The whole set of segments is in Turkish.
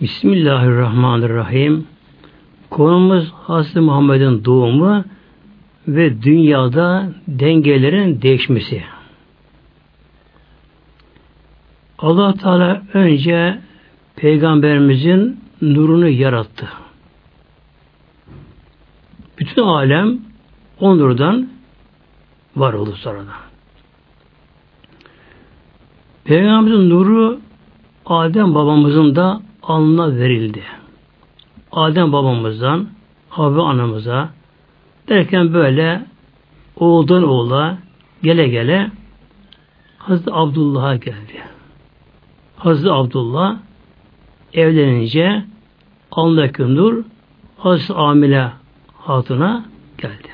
Bismillahirrahmanirrahim. Konumuz Hazreti Muhammed'in doğumu ve dünyada dengelerin değişmesi. Allah Teala önce Peygamberimizin nurunu yarattı. Bütün alem o nurdan var oldu sonradan. Peygamberimizin nuru Adem babamızın da alnına verildi. Adem babamızdan Havva anamıza derken böyle oğuldan oğula gele gele Hazreti Abdullah'a geldi. Hazreti Abdullah evlenince nur Hazreti Amile Hatun'a geldi.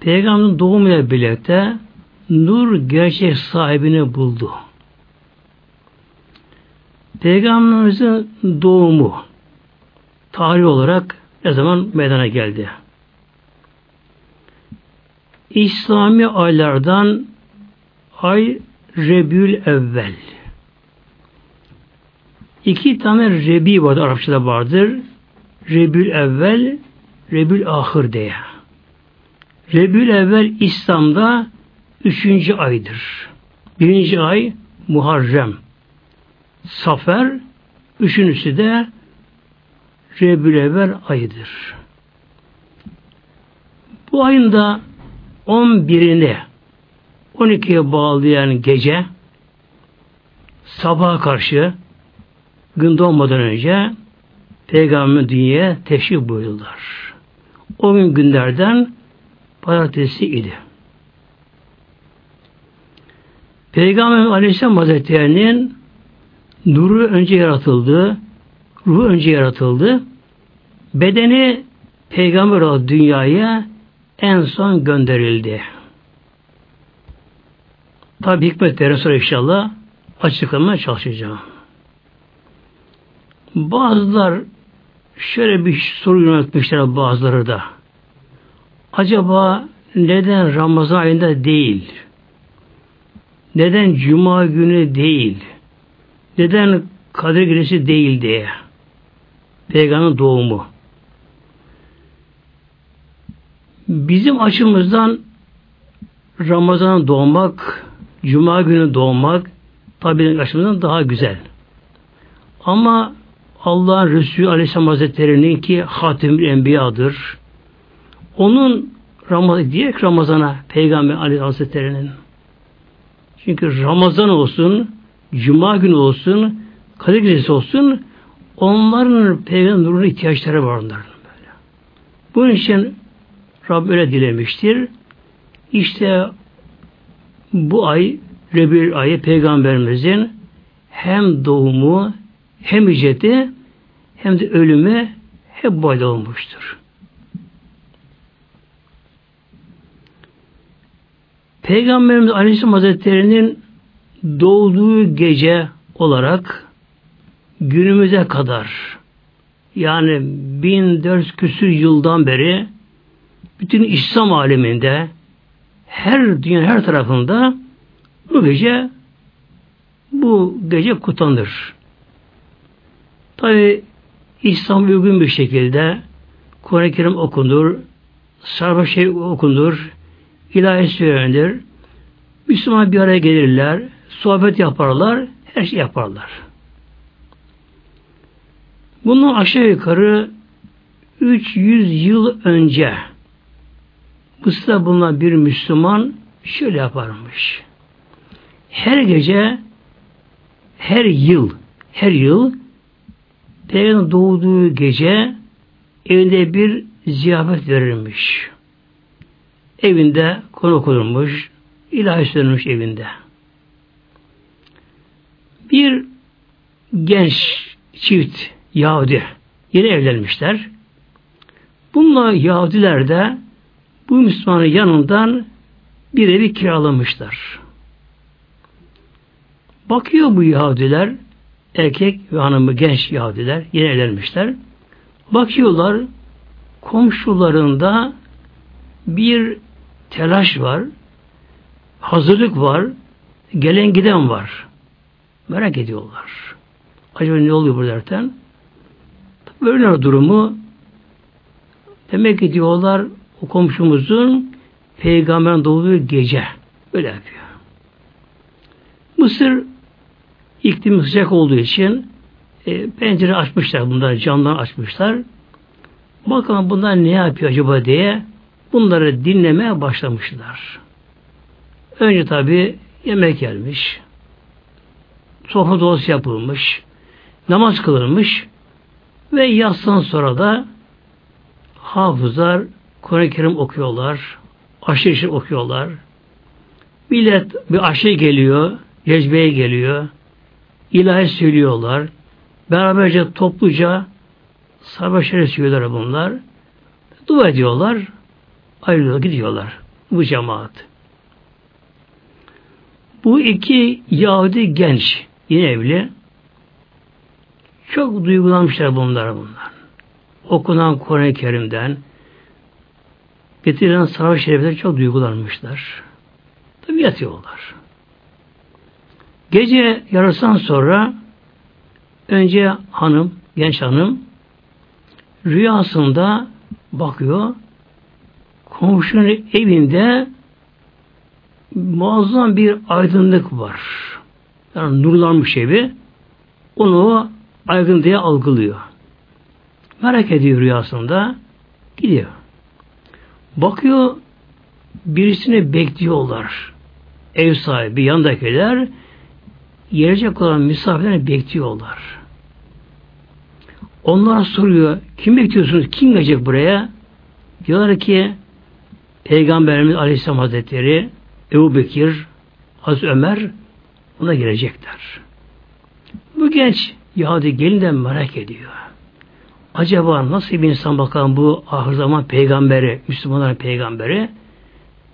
Peygamberin doğumuyla birlikte nur gerçek sahibini buldu. Peygamberimizin doğumu tarih olarak ne zaman meydana geldi? İslami aylardan ay Rebül Evvel. İki tane Rebi vardır, Arapçada vardır. Rebül Evvel, Rebül Ahır diye. Rebül Evvel İslam'da üçüncü aydır. Birinci ay Muharrem. Safer, üçüncüsü de Rebül Evvel ayıdır. Bu ayın da 11'ini 12'ye bağlayan gece sabaha karşı gün doğmadan önce Peygamber dünyaya teşrif buyurdular. O gün günlerden pazartesi idi. Peygamber Aleyhisselam Hazretleri'nin nuru önce yaratıldı, ruhu önce yaratıldı. Bedeni peygamber olarak dünyaya en son gönderildi. Tabi hikmetleri sonra inşallah açıklamaya çalışacağım. Bazılar şöyle bir soru yöneltmişler bazıları da. Acaba neden Ramazan ayında değil? Neden Cuma günü değil? Neden Kadir Gecesi değil diye. Peygamberin doğumu. Bizim açımızdan Ramazan doğmak, Cuma günü doğmak tabi açımızdan daha güzel. Ama Allah'ın Resulü Aleyhisselam Hazretleri'nin ki Hatim Enbiya'dır. Onun Ramazan diye Ramazan'a Peygamber Aleyhisselam Hazretleri'nin. Çünkü Ramazan olsun, Cuma günü olsun, Kadir Gecesi olsun onların peygamber nuruna ihtiyaçları var onların. Böyle. Bunun için Rabbim öyle dilemiştir. İşte bu ay Rebül ayı peygamberimizin hem doğumu hem hicreti hem de ölümü hep ayda olmuştur. Peygamberimiz Aleyhisselam Hazretleri'nin doğduğu gece olarak günümüze kadar yani 1400 küsür yıldan beri bütün İslam aleminde her dünya her tarafında bu gece bu gece kutlanır. Tabi İslam uygun bir şekilde Kur'an-ı Kerim okunur, sarfa şey okunur, ilahi söylenir, Müslüman bir araya gelirler, sohbet yaparlar, her şey yaparlar. Bunun aşağı yukarı 300 yıl önce Mısır'da bulunan bir Müslüman şöyle yaparmış. Her gece, her yıl, her yıl Peygamber doğduğu gece evinde bir ziyafet verilmiş. Evinde konu kurulmuş, ilahi söylenmiş evinde. Bir genç çift Yahudi yeni evlenmişler. Bununla Yahudiler de bu Müslümanın yanından bir evi kiralamışlar. Bakıyor bu Yahudiler, erkek ve hanımı genç Yahudiler, yeni evlenmişler. Bakıyorlar, komşularında bir telaş var, hazırlık var, gelen giden var. Merak ediyorlar. Acaba ne oluyor bu derken? Böyle durumu demek ki diyorlar o komşumuzun peygamberin doğduğu gece böyle yapıyor. Mısır iklim sıcak olduğu için e, pencere açmışlar bunlar, camdan açmışlar. Bakalım bunlar ne yapıyor acaba diye bunları dinlemeye başlamışlar. Önce tabi yemek gelmiş, sofra dolusu yapılmış, namaz kılınmış ve yatsıdan sonra da hafızlar Kur'an-ı Kerim okuyorlar, aşırı okuyorlar. Millet bir aşı geliyor, cezbeye geliyor, ilahi söylüyorlar. Beraberce topluca şerif söylüyorlar bunlar. Dua ediyorlar, ayrılıyor, gidiyorlar bu cemaat. Bu iki Yahudi genç, yine evli, çok duygulanmışlar bunlar bunlar. Okunan Kur'an-ı Kerim'den, getirilen sarhoş şerifler çok duygulanmışlar. Tabi yatıyorlar. Gece yarısından sonra önce hanım, genç hanım rüyasında bakıyor komşunun evinde muazzam bir aydınlık var. Yani nurlanmış evi. Onu aygın diye algılıyor. Merak ediyor rüyasında. Gidiyor. Bakıyor birisini bekliyorlar. Ev sahibi, yandakiler gelecek olan misafirlerini bekliyorlar. Onlar soruyor, kim bekliyorsunuz, kim gelecek buraya? Diyorlar ki, Peygamberimiz Aleyhisselam Hazretleri, Ebu Bekir, Hazreti Ömer, ona gelecekler. Bu genç Yahudi gelin de merak ediyor. Acaba nasıl bir insan bakalım bu ahir zaman peygamberi, Müslümanların peygamberi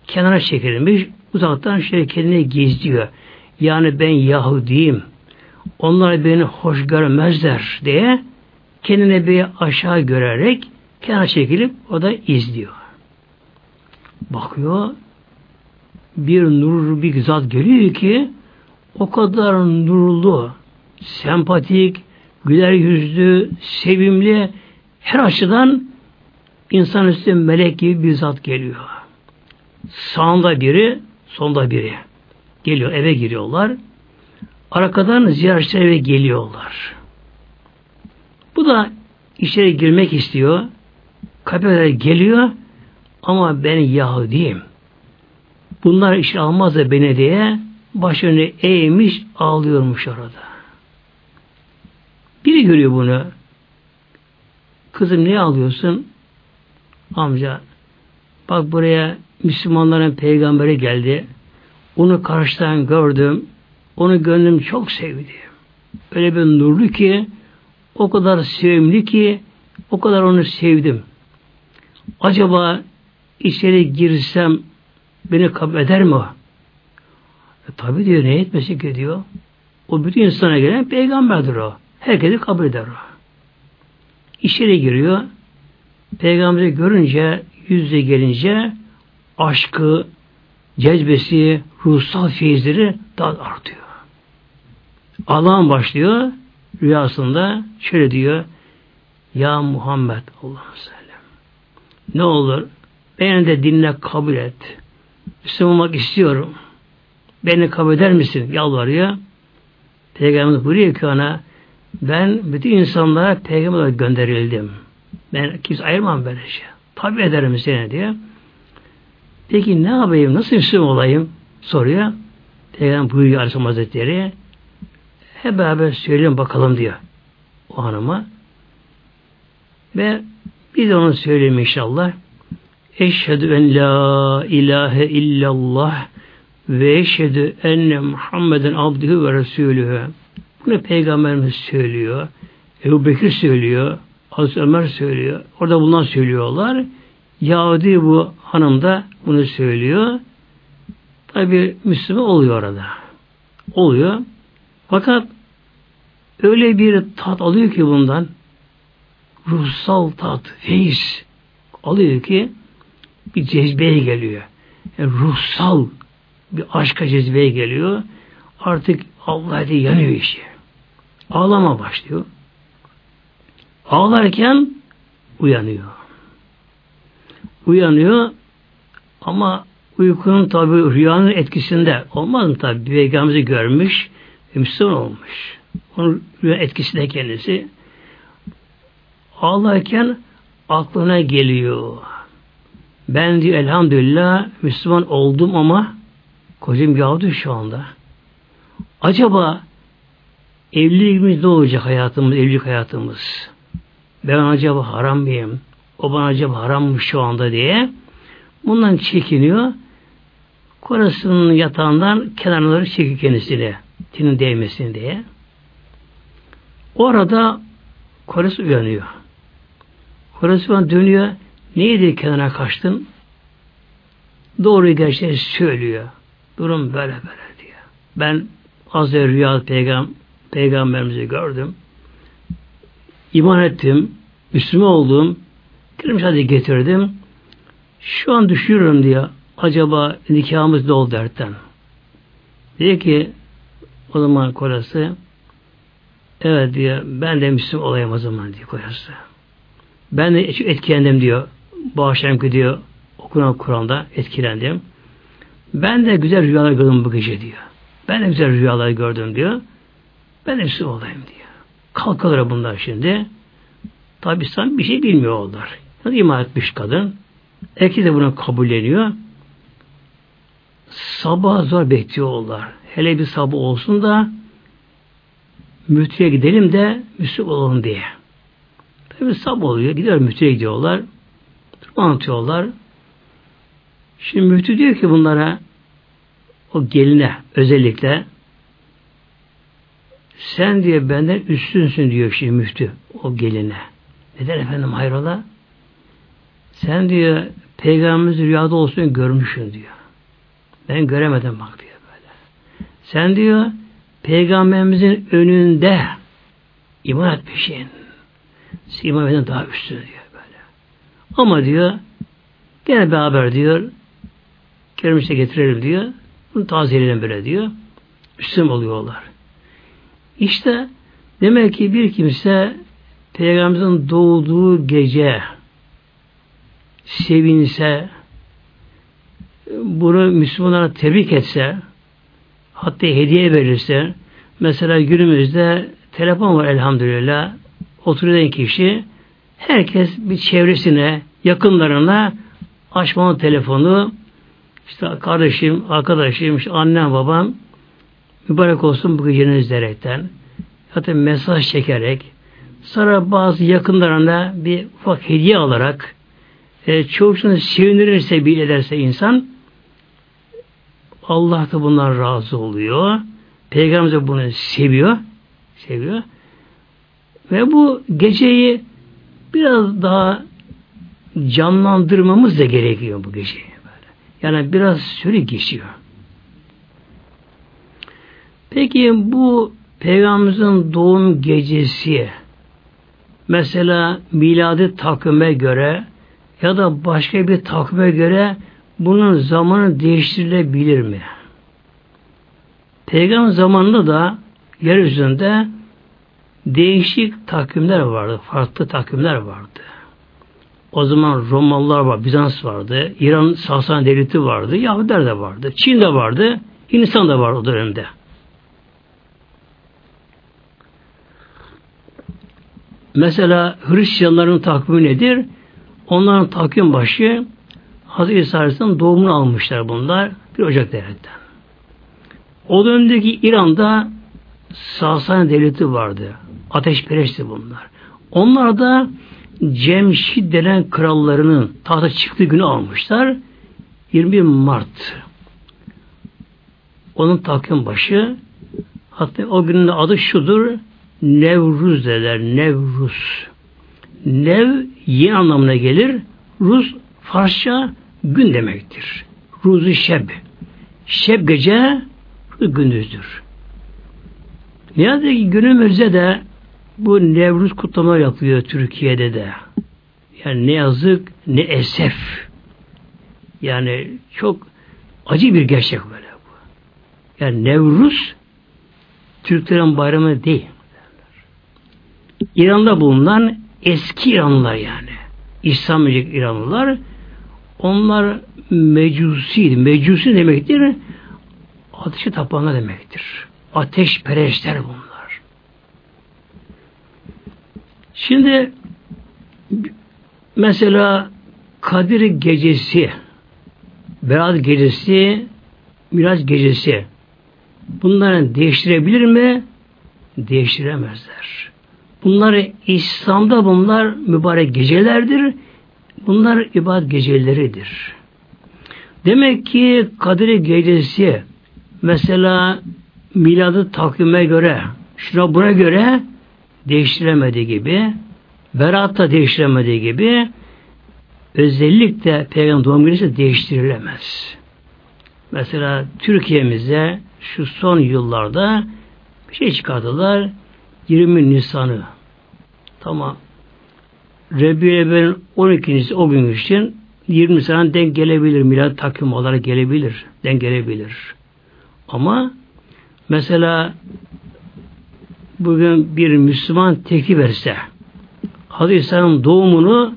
kenara çekilmiş, uzaktan şöyle kendini gizliyor. Yani ben Yahudiyim. Onlar beni hoş görmezler diye kendine bir aşağı görerek kenara çekilip o da izliyor. Bakıyor bir nur bir zat geliyor ki o kadar nurlu, sempatik, güler yüzlü, sevimli, her açıdan insan üstü melek gibi bir zat geliyor. Sağında biri, sonda biri. Geliyor, eve giriyorlar. Arkadan ziyaretçiler eve geliyorlar. Bu da içeri girmek istiyor. Kapıya geliyor ama ben Yahudiyim. Bunlar iş almaz da beni diye başını eğmiş ağlıyormuş orada. Biri görüyor bunu. Kızım ne alıyorsun? Amca bak buraya Müslümanların peygamberi geldi. Onu karşıdan gördüm. Onu gönlüm çok sevdi. Öyle bir nurlu ki o kadar sevimli ki o kadar onu sevdim. Acaba içeri girsem beni kabul eder mi o? E, tabi diyor ne etmesi ki diyor. O bütün insana gelen peygamberdir o. Herkesi kabul eder o. İçeri giriyor. Peygamberi görünce, yüzde gelince aşkı, cezbesi, ruhsal feyizleri daha artıyor. Allah'ın başlıyor rüyasında şöyle diyor Ya Muhammed Allah'ım sellem ne olur beni de dinle kabul et. Müslüman olmak istiyorum. Beni kabul eder misin? Yalvarıyor. Peygamber buyuruyor ki ona ben bütün insanlara peygamber olarak gönderildim. Ben kimse ayırmam böyle şey. Tabi ederim seni diye. Peki ne yapayım? Nasıl Müslüman olayım? Soruyor. Peygamber buyuruyor Aleyhisselam Hazretleri. Hep beraber söyleyelim bakalım diyor. O hanıma. Ve biz de onu söyleyeyim inşallah. Eşhedü en la ilahe illallah ve eşhedü enne Muhammeden abdühü ve resulühü. Bunu Peygamberimiz söylüyor. Ebu Bekir söylüyor. Hazreti Ömer söylüyor. Orada bundan söylüyorlar. Yahudi bu hanım da bunu söylüyor. Tabi Müslüman oluyor orada. Oluyor. Fakat öyle bir tat alıyor ki bundan ruhsal tat, feyiz alıyor ki bir cezbeye geliyor. Yani ruhsal bir aşka cezbeye geliyor. Artık Allah diye yanıyor işi. Ağlama başlıyor. Ağlarken uyanıyor. Uyanıyor ama uykunun tabi rüyanın etkisinde olmaz mı tabi? Peygamberimizi görmüş, Müslüman olmuş. Onun rüya etkisinde kendisi. Ağlarken aklına geliyor. Ben diyor elhamdülillah Müslüman oldum ama kocam Yahudi şu anda. Acaba evliliğimiz ne olacak hayatımız, evlilik hayatımız? Ben acaba haram mıyım? O bana acaba haram mı şu anda diye bundan çekiniyor. Korasının yatağından kenarları çekiyor kendisine. Tinin değmesin diye. O arada Kores uyanıyor. Kores dönüyor. Neydi kenara kaçtın? Doğru gerçeği söylüyor. Durum böyle böyle diyor. Ben az rüya peygam, peygamberimizi gördüm. İman ettim. Müslüman oldum. Kırmış hadi getirdim. Şu an düşünüyorum diye acaba nikahımız ne oldu dertten. Diyor ki o zaman korası evet diyor ben de Müslüman olayım o zaman diyor korası. Ben de etkilendim diyor. Bu akşamki diyor okunan Kur'an'da etkilendim. Ben de güzel rüyalar gördüm bu gece diyor. Ben de güzel rüyalar gördüm diyor. Ben de Müslüman olayım diyor. Kalkılır bunlar şimdi. Tabi sen bir şey bilmiyorlar. Yani iman etmiş kadın. Erkek de bunu kabulleniyor. Sabah zor bekliyorlar. Hele bir sabah olsun da müftüye gidelim de Müslüman olalım diye. Tabi sabah oluyor. Gidiyor müftüye gidiyorlar. Anlatıyorlar. Şimdi müftü diyor ki bunlara o geline özellikle sen diye benden üstünsün diyor şimdi müftü o geline. Neden efendim hayrola? Sen diyor peygamberimiz rüyada olsun görmüşsün diyor. Ben göremedim bak diyor böyle. Sen diyor peygamberimizin önünde iman etmişsin. İman eden daha üstün diyor böyle. Ama diyor gene beraber diyor Kermiş'e getirelim diyor. Bunu tazeleyelim böyle diyor. Müslüman oluyorlar. İşte demek ki bir kimse Peygamberimizin doğduğu gece sevinse bunu Müslümanlara tebrik etse hatta hediye verirse mesela günümüzde telefon var elhamdülillah oturulan kişi herkes bir çevresine yakınlarına açmalı telefonu işte kardeşim, arkadaşım, işte annem, babam mübarek olsun bu geceniz diyerekten hatta mesaj çekerek sonra bazı yakınlarına bir ufak hediye alarak e, çoğusunu sevindirirse, bil ederse insan Allah da bundan razı oluyor. Peygamber de bunu seviyor. Seviyor. Ve bu geceyi biraz daha canlandırmamız da gerekiyor bu geceyi. Yani biraz süre geçiyor. Peki bu Peygamberimizin doğum gecesi mesela miladi takvime göre ya da başka bir takvime göre bunun zamanı değiştirilebilir mi? Peygamber zamanında da yeryüzünde değişik takvimler vardı. Farklı takvimler vardı. O zaman Romalılar var, Bizans vardı, İran Sasani Devleti vardı, Yahudiler de vardı, Çin de vardı, Hindistan da vardı o dönemde. Mesela Hristiyanların takvimi nedir? Onların takvim başı Hazreti İsa Aleyhisselam doğumunu almışlar bunlar. Bir Ocak devletten. O dönemdeki İran'da Sasani devleti vardı. Ateşperestti bunlar. Onlar da Cemşid denen krallarının tahta çıktığı günü almışlar. 21 Mart. Onun takvim başı hatta o günün adı şudur Nevruz derler. Nevruz. Nev yeni anlamına gelir. Ruz Farsça gün demektir. Ruzu şeb. Şeb gece gündüzdür. Ne yazık ki günümüzde de bu Nevruz kutlamalar yapılıyor Türkiye'de de. Yani ne yazık ne esef. Yani çok acı bir gerçek böyle bu. Yani Nevruz Türklerin bayramı değil. İran'da bulunan eski İranlılar yani. İslam İranlılar onlar mecusi, mecusi demektir. Ateşe tapanlar demektir. Ateş perestler bunlar. Şimdi mesela Kadir gecesi, Berat gecesi, Miraç gecesi bunları değiştirebilir mi? Değiştiremezler. Bunları İslam'da bunlar mübarek gecelerdir. Bunlar ibadet geceleridir. Demek ki Kadir Gecesi mesela miladı takvime göre şuna buna göre değiştiremediği gibi Berat da değiştiremediği gibi özellikle Peygamber doğum günü değiştirilemez. Mesela Türkiye'mizde şu son yıllarda bir şey çıkardılar. 20 Nisan'ı. Tamam. Rebbi 12. o gün için 20 sene denk gelebilir. Milad takvim olarak gelebilir. Denk gelebilir. Ama mesela bugün bir Müslüman teklif verse Hazreti İsa'nın doğumunu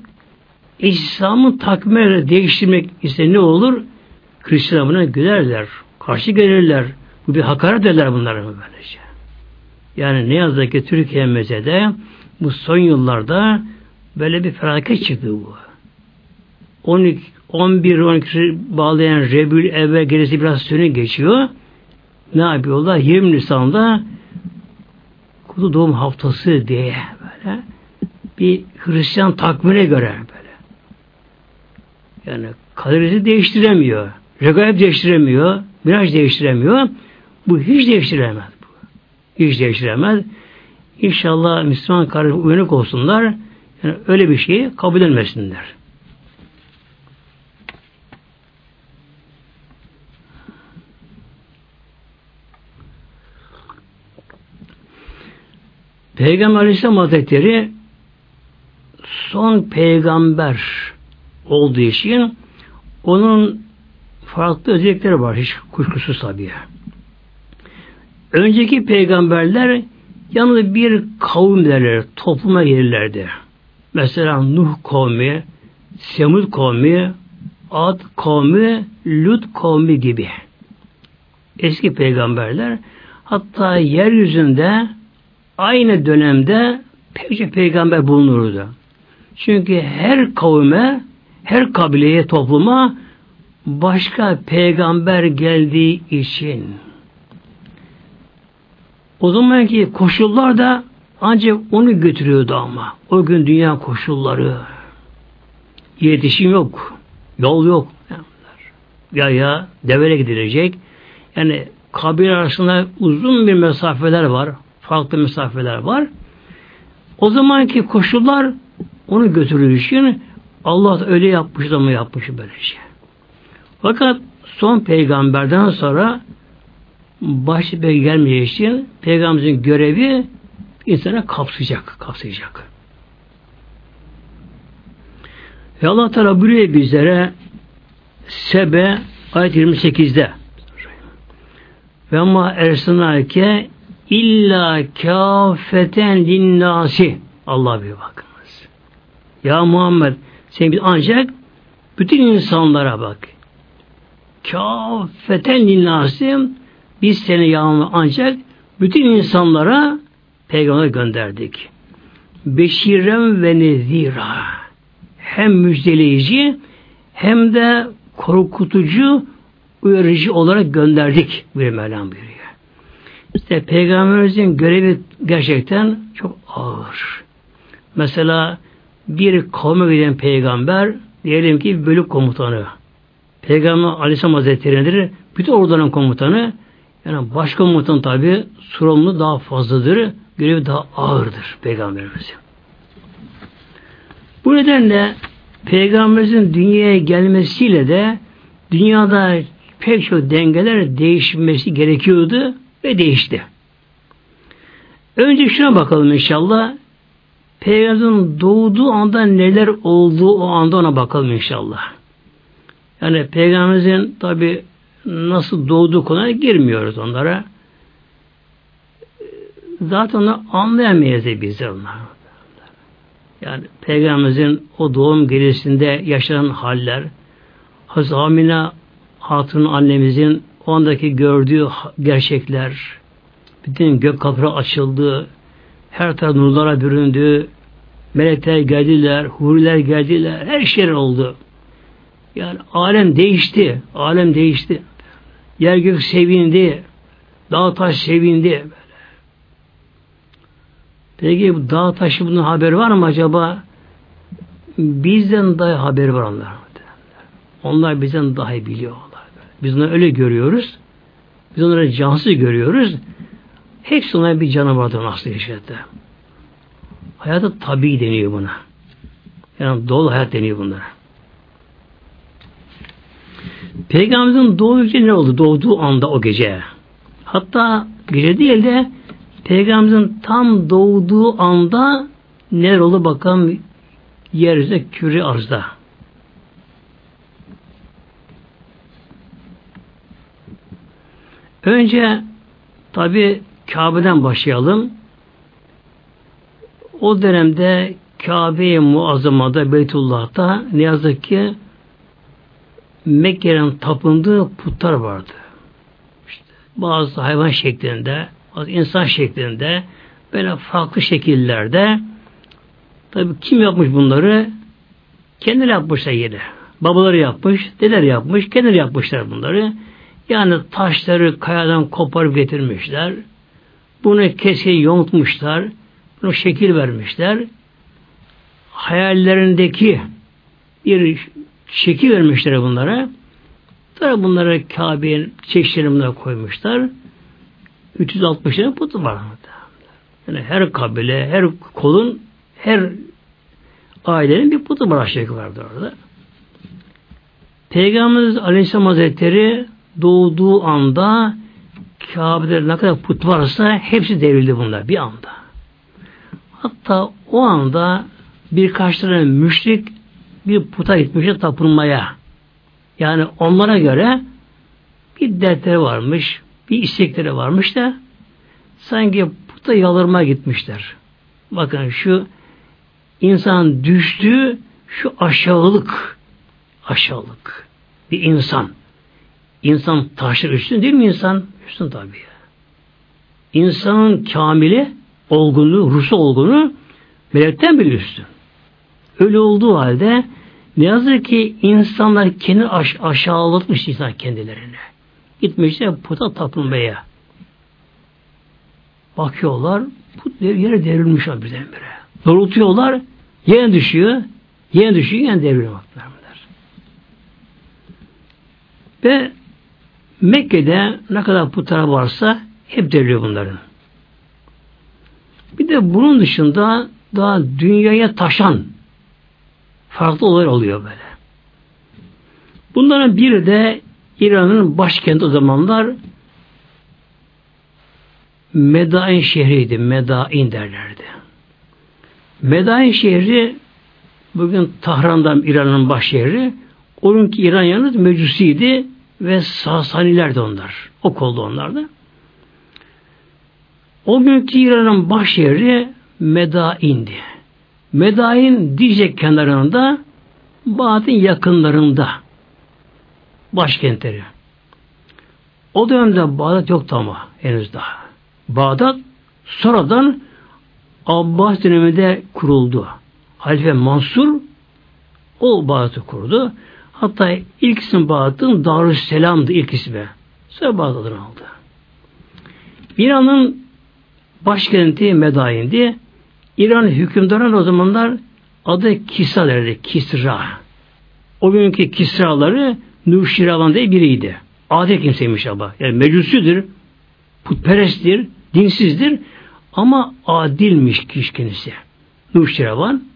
İslam'ın takvimine değiştirmek ise ne olur? Hristiyanlarına gülerler. Karşı gelirler. Bu bir hakaret ederler bunlara böylece. Yani ne yazık ki Türkiye'mizde de bu son yıllarda böyle bir felaket çıktı bu. 12, 11 12 bağlayan Rebül evvel gerisi biraz sönü geçiyor. Ne yapıyorlar? 20 Nisan'da Kutu Doğum Haftası diye böyle bir Hristiyan takvimine göre böyle. Yani kaderizi değiştiremiyor. Regaib değiştiremiyor. Miraj değiştiremiyor. Bu hiç değiştiremez. Bu. Hiç değiştiremez. İnşallah Müslüman kardeş uyanık olsunlar. Yani öyle bir şeyi kabul etmesinler. Peygamber Aleyhisselam Hazretleri son peygamber olduğu için onun farklı özellikleri var. Hiç kuşkusuz tabii. Önceki peygamberler yalnız bir kavim derler, topluma gelirlerdi. Mesela Nuh kavmi, Semud kavmi, Ad kavmi, Lut kavmi gibi. Eski peygamberler hatta yeryüzünde aynı dönemde pek peygamber bulunurdu. Çünkü her kavme, her kabileye, topluma başka peygamber geldiği için o zamanki koşullar da ancak onu götürüyordu ama. O gün dünya koşulları. İletişim yok. Yol yok. Ya ya devere gidilecek. Yani kabir arasında uzun bir mesafeler var. Farklı mesafeler var. O zamanki koşullar onu götürdüğü için Allah öyle yapmış ama yapmış böylece. Fakat son peygamberden sonra başı peygamber gelmeyeceği için peygamberimizin görevi insana kapsayacak, kapsayacak. Ve Allah Teala buyuruyor bizlere Sebe ayet 28'de ve ma ersinake illa kâfeten linnâsi Allah bir bakınız. Ya Muhammed sen ancak bütün insanlara bak. Kâfeten linnâsi biz seni yağmur ancak bütün insanlara peygamber gönderdik. Beşirem ve nezira. Hem müjdeleyici hem de korkutucu uyarıcı olarak gönderdik bir Mevlam buyuruyor. İşte Peygamberimizin görevi gerçekten çok ağır. Mesela bir kavme giden peygamber diyelim ki bölük komutanı. Peygamber Aleyhisselam Hazretleri'dir. Bütün orduların komutanı yani başkomutan tabi sorumlu daha fazladır. Görevi daha ağırdır Peygamberimizin. Bu nedenle Peygamberimizin dünyaya gelmesiyle de dünyada pek çok dengeler değişmesi gerekiyordu ve değişti. Önce şuna bakalım inşallah. Peygamberin doğduğu anda neler olduğu o anda ona bakalım inşallah. Yani Peygamberimizin tabi nasıl doğduğu konuya girmiyoruz onlara. Zaten onu anlayamayız bizler onlar. Yani Peygamberimizin o doğum gecesinde yaşanan haller, Hazreti Amine Hatun annemizin o andaki gördüğü gerçekler, bütün gök kapıları açıldı, her taraf nurlara büründü, melekler geldiler, huriler geldiler, her şey oldu. Yani alem değişti, alem değişti. Yer gök sevindi, dağ taş sevindi. Peki bu dağ taşı bunun haberi var mı acaba? Bizden daha haberi var onlar. Onlar bizden daha iyi biliyorlar. Biz onları öyle görüyoruz. Biz onları cansız görüyoruz. Hepsi onların bir canavardır nasıl yaşadı. Hayatı tabi deniyor buna. Yani dolu hayat deniyor bunlara. Peygamberimizin doğduğu ne oldu? Doğduğu anda o gece. Hatta gece değil de Peygamberimizin tam doğduğu anda neler oldu bakalım yeryüzünde küre arzda. Önce tabi Kabe'den başlayalım. O dönemde Kabe-i Muazzama'da Beytullah'ta ne yazık ki Mekke'nin tapındığı putlar vardı. İşte bazı hayvan şeklinde, bazı insan şeklinde, böyle farklı şekillerde tabi kim yapmış bunları? Kendileri yapmışlar yine. Babaları yapmış, dedeler yapmış, kendileri yapmışlar bunları. Yani taşları kayadan koparıp getirmişler. Bunu kesin yontmuşlar. Bunu şekil vermişler. Hayallerindeki bir şekil vermişler bunlara. Sonra bunları Kabe'nin çeşitlerini koymuşlar. 360 tane putu var. Yani her kabile, her kolun, her ailenin bir putu var aşağı vardı orada. Peygamberimiz Aleyhisselam Hazretleri doğduğu anda Kabe'de ne kadar put varsa hepsi devrildi bunlar bir anda. Hatta o anda birkaç tane müşrik bir puta gitmişler tapınmaya. Yani onlara göre bir dertleri varmış, bir istekleri varmış da sanki puta yalırma gitmişler. Bakın şu insan düştüğü şu aşağılık aşağılık bir insan. İnsan taşır üstün değil mi insan? Üstün tabii. İnsanın kamili, olgunluğu, ruhsu olgunu melekten bile üstün. Öyle olduğu halde ne yazık ki insanlar kendi aş aşağılatmış insan kendilerini. Gitmişler puta tapınmaya. Bakıyorlar, put yere devrilmiş birdenbire. Doğrultuyorlar, yere düşüyor, yere düşüyor, yine devriliyor. Ve Mekke'de ne kadar putlar varsa hep devriliyor bunların. Bir de bunun dışında daha dünyaya taşan farklı olaylar oluyor böyle. Bunların biri de İran'ın başkenti o zamanlar Medain şehriydi. Medain derlerdi. Medain şehri bugün Tahran'dan İran'ın baş şehri. Onunki İran yalnız mecusiydi ve Sasaniler de onlar. O kolda onlar da. O günkü İran'ın baş şehri Medain'di. Medain Dicle kenarında Bağdat'ın yakınlarında başkentleri. O dönemde Bağdat yoktu ama henüz daha. Bağdat sonradan Abbas döneminde kuruldu. Halife Mansur o Bağdat'ı kurdu. Hatta ilk isim Bağdat'ın Darüsselam'dı ilk ismi. Sonra Bağdat aldı. İran'ın başkenti Medain'di. İran hükümdarı o zamanlar adı Kisra derdi. Kisra. O günkü Kisraları Nuşiravan diye biriydi. Adil kimseymiş ama. Yani mecusidir, putperesttir, dinsizdir ama adilmiş kişi kendisi. Nuşiravan.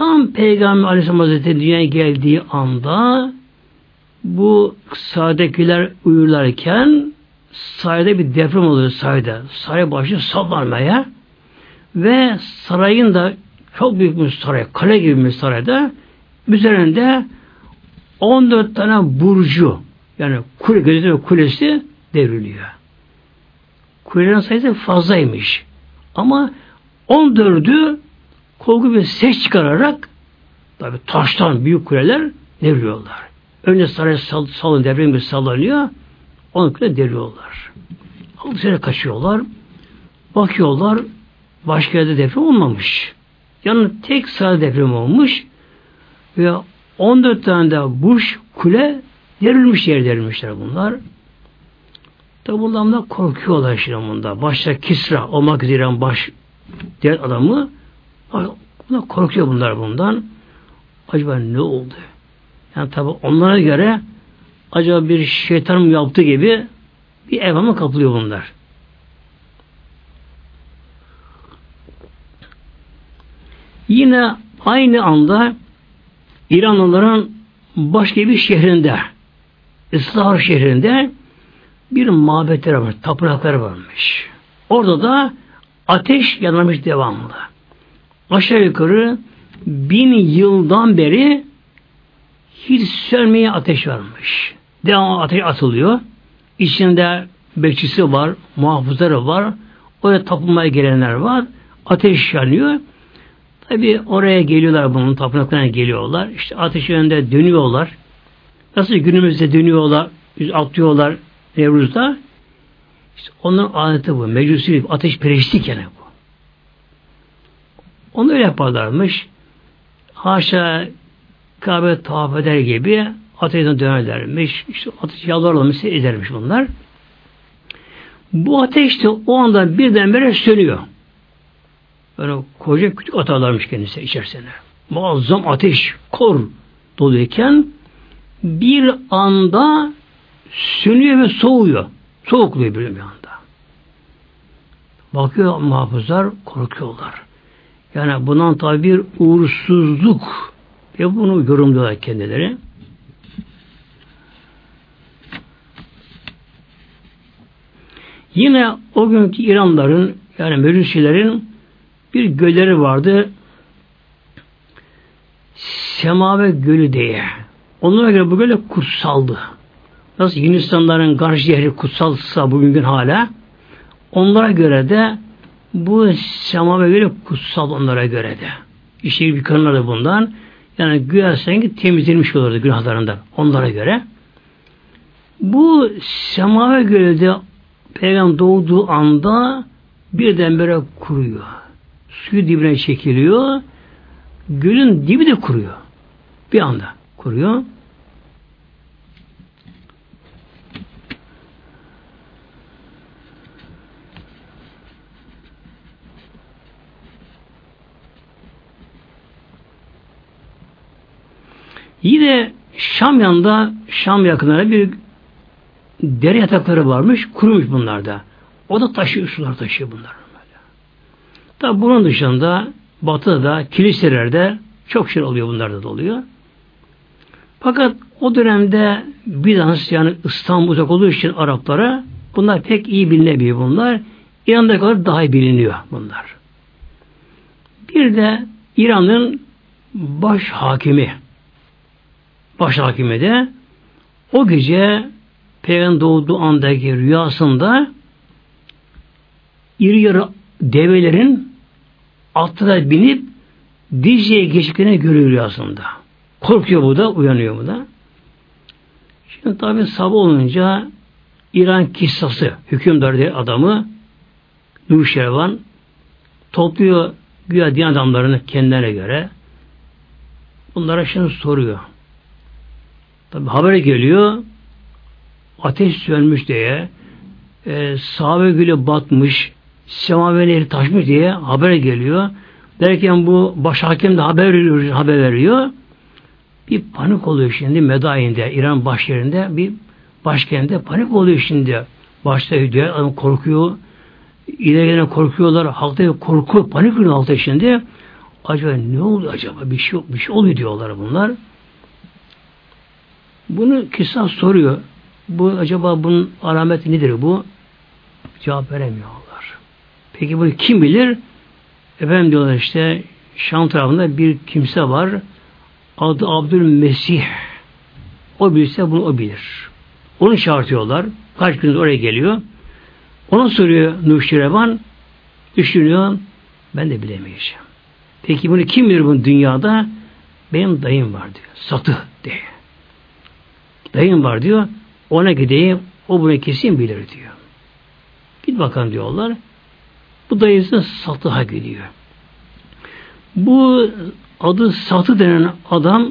Tam Peygamber Aleyhisselam Hazretleri dünyaya geldiği anda bu sahadakiler uyurlarken sarayda bir deprem oluyor sarayda. Saray başlıyor sallanmaya ve sarayın da çok büyük bir saray, kale gibi bir sarayda üzerinde 14 tane burcu yani kule, gözü kulesi devriliyor. Kulelerin sayısı fazlaymış. Ama 14'ü korku bir ses çıkararak tabi taştan büyük kuleler devriyorlar. Önce saray sal, salın deprem bir sallanıyor. Onu kule devriyorlar. Altı sene kaçıyorlar. Bakıyorlar başka yerde deprem olmamış. Yani tek saray deprem olmuş ve 14 tane de buş kule devrilmiş yer devrilmişler bunlar. Tabi bundan da korkuyorlar şimdi bunda. Başta Kisra olmak üzere baş diğer adamı buna korkuyor bunlar bundan. Acaba ne oldu? Yani tabi onlara göre acaba bir şeytan mı yaptı gibi bir evhama kapılıyor bunlar. Yine aynı anda İranlıların başka bir şehrinde İslah şehrinde bir mabetleri var, tapınakları varmış. Orada da ateş yanmış devamlı. Aşağı yukarı bin yıldan beri hiç sönmeye ateş varmış. Devamlı ateş atılıyor. İçinde bekçisi var, muhafızları var. Oraya tapınmaya gelenler var. Ateş yanıyor. Tabi oraya geliyorlar bunun tapınaklarına geliyorlar. İşte ateş önünde dönüyorlar. Nasıl günümüzde dönüyorlar, atlıyorlar Nevruz'da. İşte onun adeti bu. Mecusi ateş periştik yani bu. Onu öyle yaparlarmış. Haşa Kabe tavaf eder gibi ateşten dönerlermiş. İşte ateş yalvarlarmış, edermiş bunlar. Bu ateş de o anda birdenbire sönüyor. Böyle koca küçük atarlarmış kendisi içerisine. Muazzam ateş, kor doluyken bir anda sönüyor ve soğuyor. Soğukluyor bir anda. Bakıyor muhafızlar korkuyorlar. Yani bundan tabi bir uğursuzluk ve bunu yorumluyorlar kendileri. Yine o günkü İranların yani Meclisilerin bir gölleri vardı. Semave Gölü diye. Onlara göre bu göl kutsaldı. Nasıl Yunanistanların Garj yeri kutsalsa bugün hala onlara göre de bu Semave Gölü kutsal onlara göre de. İşte da bundan. Yani güya sanki temizlenmiş olurdu günahlarından onlara göre. Bu Semave Gölü'de Peygamber doğduğu anda birdenbire kuruyor. Suyu dibine çekiliyor. Gölün dibi de kuruyor. Bir anda kuruyor. Yine Şam yanında Şam yakınlarında bir dere yatakları varmış. Kurumuş bunlar da. O da taşıyor, sular taşıyor bunlar. Tabi bunun dışında batıda, kiliselerde çok şey oluyor bunlarda da oluyor. Fakat o dönemde Bizans yani İstanbul uzak olduğu için Araplara bunlar pek iyi bilinemiyor bunlar. İran'da kadar daha iyi biliniyor bunlar. Bir de İran'ın baş hakimi baş hakimi de o gece Peygamber doğduğu andaki rüyasında iri yarı develerin atlara binip Dicle'ye geçtiklerini görüyor rüyasında. Korkuyor bu da, uyanıyor bu da. Şimdi tabi sabah olunca İran kissası, hükümdar diye adamı Nuşervan topluyor güya din adamlarını kendilerine göre. Bunlara şimdi soruyor. Tabi haber geliyor ateş sönmüş diye e, sahabe gülü batmış semaveleri taşmış diye haber geliyor. Derken bu baş hakim de haber veriyor, haber veriyor. Bir panik oluyor şimdi Medayin'de, İran başyerinde bir başkentte panik oluyor şimdi. Başta diyor, adam korkuyor. İleri korkuyorlar. Halkta korku, panik oluyor halkta şimdi. Acaba ne oluyor acaba? Bir şey, bir şey oluyor diyorlar bunlar. Bunu kişisel soruyor. Bu acaba bunun alameti nedir bu? Cevap veremiyorlar. Peki bunu kim bilir? Efendim diyorlar işte Şam tarafında bir kimse var. Adı Abdülmesih. O bilse bunu o bilir. Onu çağırtıyorlar. Kaç gün oraya geliyor. Ona soruyor Nuşirevan. Düşünüyor. Ben de bilemeyeceğim. Peki bunu kim bilir bu dünyada? Benim dayım var diyor. Satı diye. Dayım var diyor. Ona gideyim. O bunu kesin bilir diyor. Git bakalım diyorlar. Bu dayısı Satıh'a gidiyor. Bu adı Satı denen adam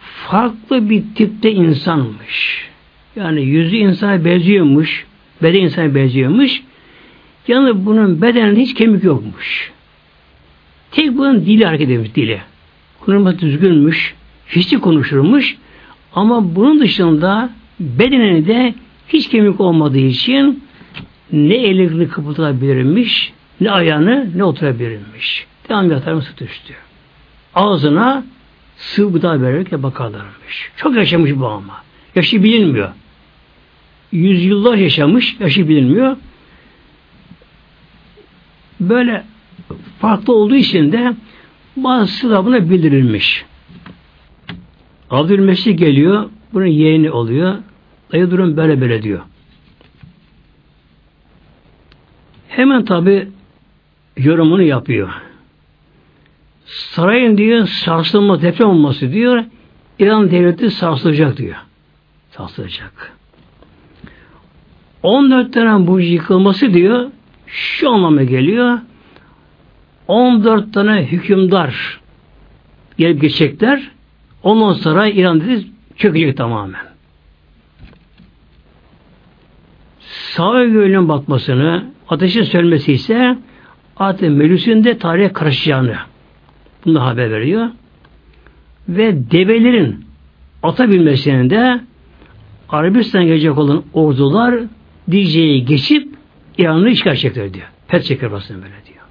farklı bir tipte insanmış. Yani yüzü insana benziyormuş. Beden insana benziyormuş. Yani bunun bedeninde hiç kemik yokmuş. Tek bunun dili hareket etmiş dili. Konuşması düzgünmüş. Hiççi konuşurmuş. Ama bunun dışında bedeninde hiç kemik olmadığı için ne elini kıpırdatabilirmiş, ne ayağını, ne oturabilirmiş. Devam yatar mı düştü. Ağzına sıvı gıda verirken bakarlarmış. Çok yaşamış bu ama. Yaşı bilinmiyor. Yüzyıllar yaşamış, yaşı bilinmiyor. Böyle farklı olduğu için de bazısı da buna bildirilmiş. Abdülmesih geliyor, bunun yeğeni oluyor. Dayı durum böyle böyle diyor. Hemen tabi yorumunu yapıyor. Sarayın diyor sarsılma deprem olması diyor İran devleti sarsılacak diyor. Sarsılacak. 14 tane bu yıkılması diyor şu anlama geliyor. 14 tane hükümdar gelip geçecekler. Ondan sonra İran dedi çökecek tamamen. Sağ göğünün batmasını, ateşin sönmesi ise artık Melus'un de tarihe karışacağını bunu haber veriyor. Ve develerin ata binmesinin de Arabistan gelecek olan ordular Dicle'yi geçip İran'ı işgal diyor. Pet çeker basın böyle diyor.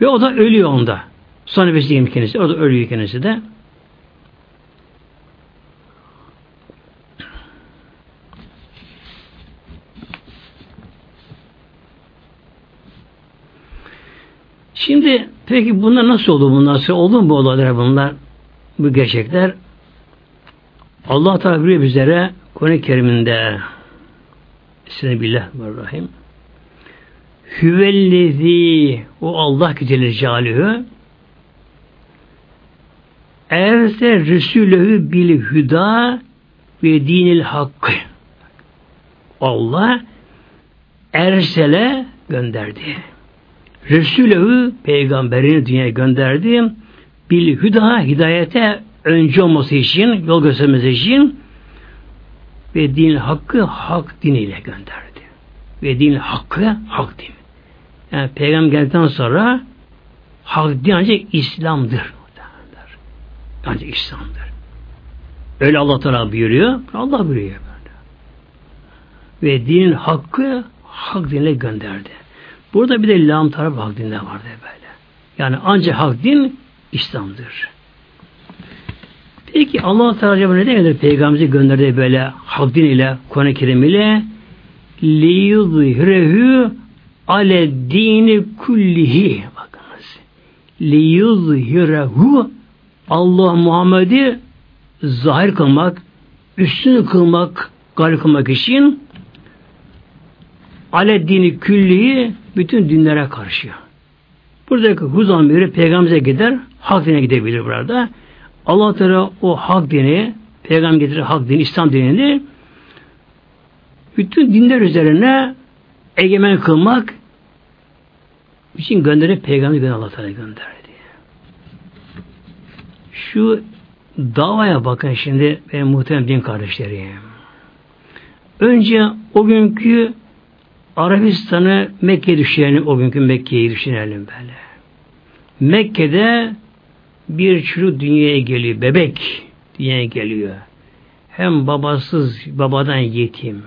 Ve o da ölüyor onda. Sonra besleyeyim kendisi. O da ölüyor kendisi de. Şimdi peki bunlar nasıl oldu? Bunlar nasıl oldu mu bu olaylar bunlar? Bu gerçekler Allah Teala buyuruyor bizlere Kur'an-ı Kerim'inde Bismillahirrahmanirrahim Hüvellezi o Allah ki Celle Celaluhu Erse Resulühü bil hüda ve dinil hakkı Allah Ersele gönderdi. Resulühü peygamberini dünyaya gönderdi. Bil hüda hidayete önce olması için, yol göstermesi için ve din hakkı hak diniyle gönderdi. Ve din hakkı hak din. Yani peygamber geldikten sonra hak din ancak İslam'dır. Ancak İslam'dır. Öyle Allah Teala buyuruyor. Allah buyuruyor böyle. Ve dinin hakkı hak dinle gönderdi. Burada bir de lam taraf hak dinle vardı böyle. Yani ancak hak din İslam'dır. Peki Allah Teala acaba ne demedi Peygamberimizi gönderdi böyle hak din ile Kur'an-ı Kerim ile liyuzhirehu ale dini kullihi bakınız. Liyuzhirehu Allah Muhammed'i zahir kılmak, üstünü kılmak, galip kılmak için ale dini külliyi bütün dinlere karşı. Buradaki huzan biri peygamber'e gider, hak dine gidebilir burada. Allah Teala o hak dini, peygamber getirir hak dini, İslam dinini bütün dinler üzerine egemen kılmak için gönderip peygamber Allah Teala gönderdi. Şu davaya bakın şimdi benim muhtemelen din kardeşlerim. Önce o günkü Arabistan'ı Mekke'ye düşünelim, o günkü Mekke'yi düşünelim böyle. Mekke'de bir çocuk dünyaya geliyor, bebek dünyaya geliyor. Hem babasız, babadan yetim.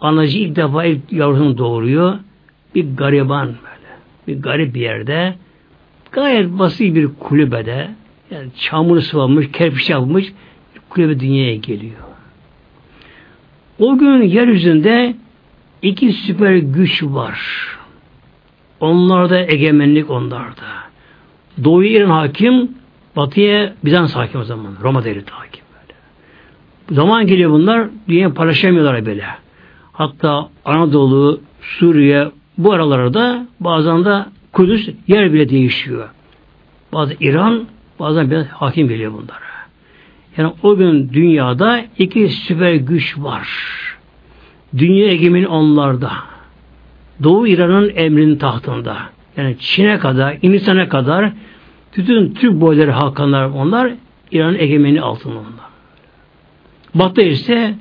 Anacı ilk defa ilk yavrusunu doğuruyor. Bir gariban böyle. Bir garip bir yerde gayet basit bir kulübede yani çamur sıvamış, kerpiç yapmış kulübe dünyaya geliyor. O gün yeryüzünde iki süper güç var. Onlarda egemenlik onlarda. Doğu İran hakim, batıya Bizans hakim o zaman. Roma devleti hakim böyle. Zaman geliyor bunlar, dünyayı paylaşamıyorlar böyle. Hatta Anadolu, Suriye, Bu aralarda bazen de Kudüs yer bile değişiyor. Bazı İran, bazen biraz hakim geliyor bunlara. Yani o gün dünyada iki süper güç var. Dünya egemeni onlarda. Doğu İran'ın emrinin tahtında. Yani Çin'e kadar, Hindistan'a kadar bütün Türk boyları hakanlar onlar İran'ın egemeni altında onlar. Batı ise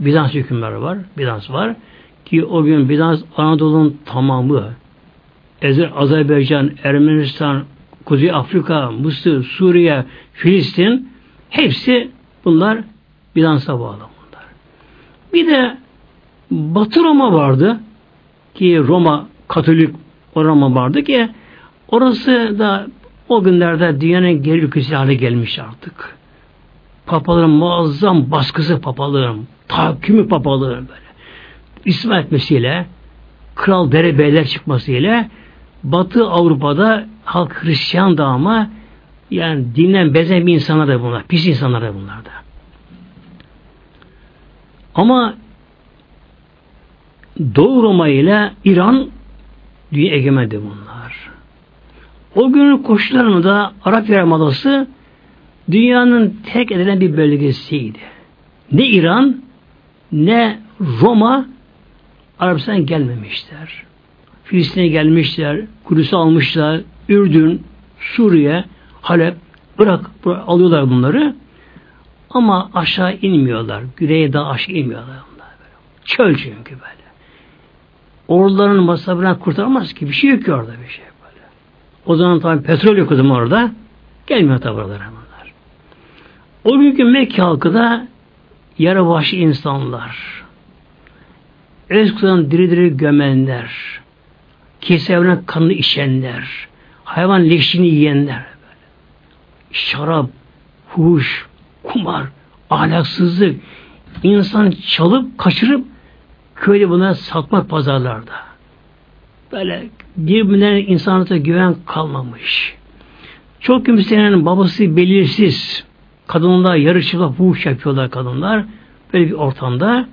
Bizans hükümleri var. Bizans var. Ki o gün Bizans Anadolu'nun tamamı Azerbaycan, Ermenistan, Kuzey Afrika, Mısır, Suriye, Filistin hepsi bunlar Bizans'a bağlı bunlar. Bir de Batı Roma vardı ki Roma Katolik Roma vardı ki orası da o günlerde dünyanın geri ülkesi hale gelmiş artık. Papalığın muazzam baskısı papalığın, tahakkümü papalığın böyle. İslam etmesiyle, kral derebeyler çıkmasıyla Batı Avrupa'da halk Hristiyan da ama yani dinden bezen bir insanlar da bunlar. Pis insanlar da bunlar da. Ama Doğu Roma ile İran dünya egemendi bunlar. O günün koşullarında Arap Yarımadası dünyanın tek edilen bir bölgesiydi. Ne İran ne Roma Arabistan gelmemişler. Filistin'e gelmişler, Kudüs'ü almışlar, Ürdün, Suriye, Halep, Irak alıyorlar bunları. Ama aşağı inmiyorlar. Güneye daha aşağı inmiyorlar. Bunlar böyle. Çöl çünkü böyle. Orduların masrafından kurtaramaz ki. Bir şey yok ki orada bir şey böyle. O zaman tabi petrol yok o orada. Gelmiyor tabi oralara bunlar. O günkü Mekke halkı da yarı vahşi insanlar. Eskiden diri diri gömenler. Kesevrine kanını içenler. Hayvan leşini yiyenler. Şarap, huş, kumar, ahlaksızlık, insan çalıp kaçırıp köyde bunları satmak pazarlarda. Böyle birbirlerine insanlıkta güven kalmamış. Çok kimsenin babası belirsiz. Kadınlar yarışıla fuhuş yapıyorlar kadınlar. Böyle bir ortamda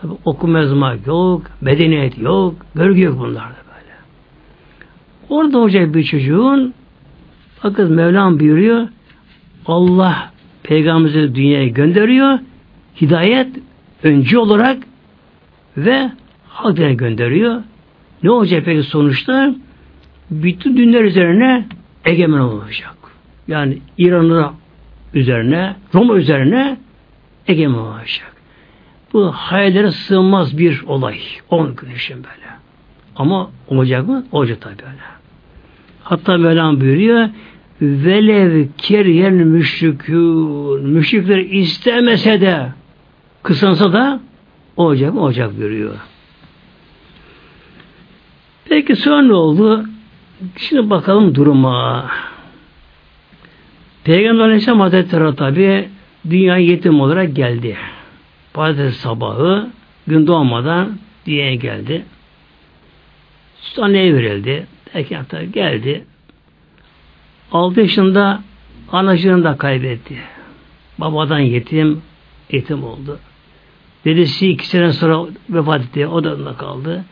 tabi okuma yazma yok, medeniyet yok, görgü yok bunlarda. Orada olacak bir çocuğun bakın Mevlam buyuruyor Allah Peygamberimizi dünyaya gönderiyor. Hidayet öncü olarak ve halk gönderiyor. Ne olacak peki sonuçta? Bütün dinler üzerine egemen olacak. Yani İran'ın üzerine, Roma üzerine egemen olacak. Bu hayallere sığmaz bir olay. On gün için böyle. Ama olacak mı? Olacak tabi öyle. Hatta Mevlam buyuruyor velev keryen müşrikûn müşrikler istemese de kısansa da olacak mı? Olacak görüyor. Peki sonra ne oldu? Şimdi bakalım duruma. Peygamber Aleyhisselam Hazretleri tabi dünya yetim olarak geldi. Pazartesi sabahı gün doğmadan dünyaya geldi. Süt anneye verildi. Derken tabi geldi. 6 yaşında anacığını da kaybetti. Babadan yetim, yetim oldu. Dedesi iki sene sonra vefat etti. O da kaldı.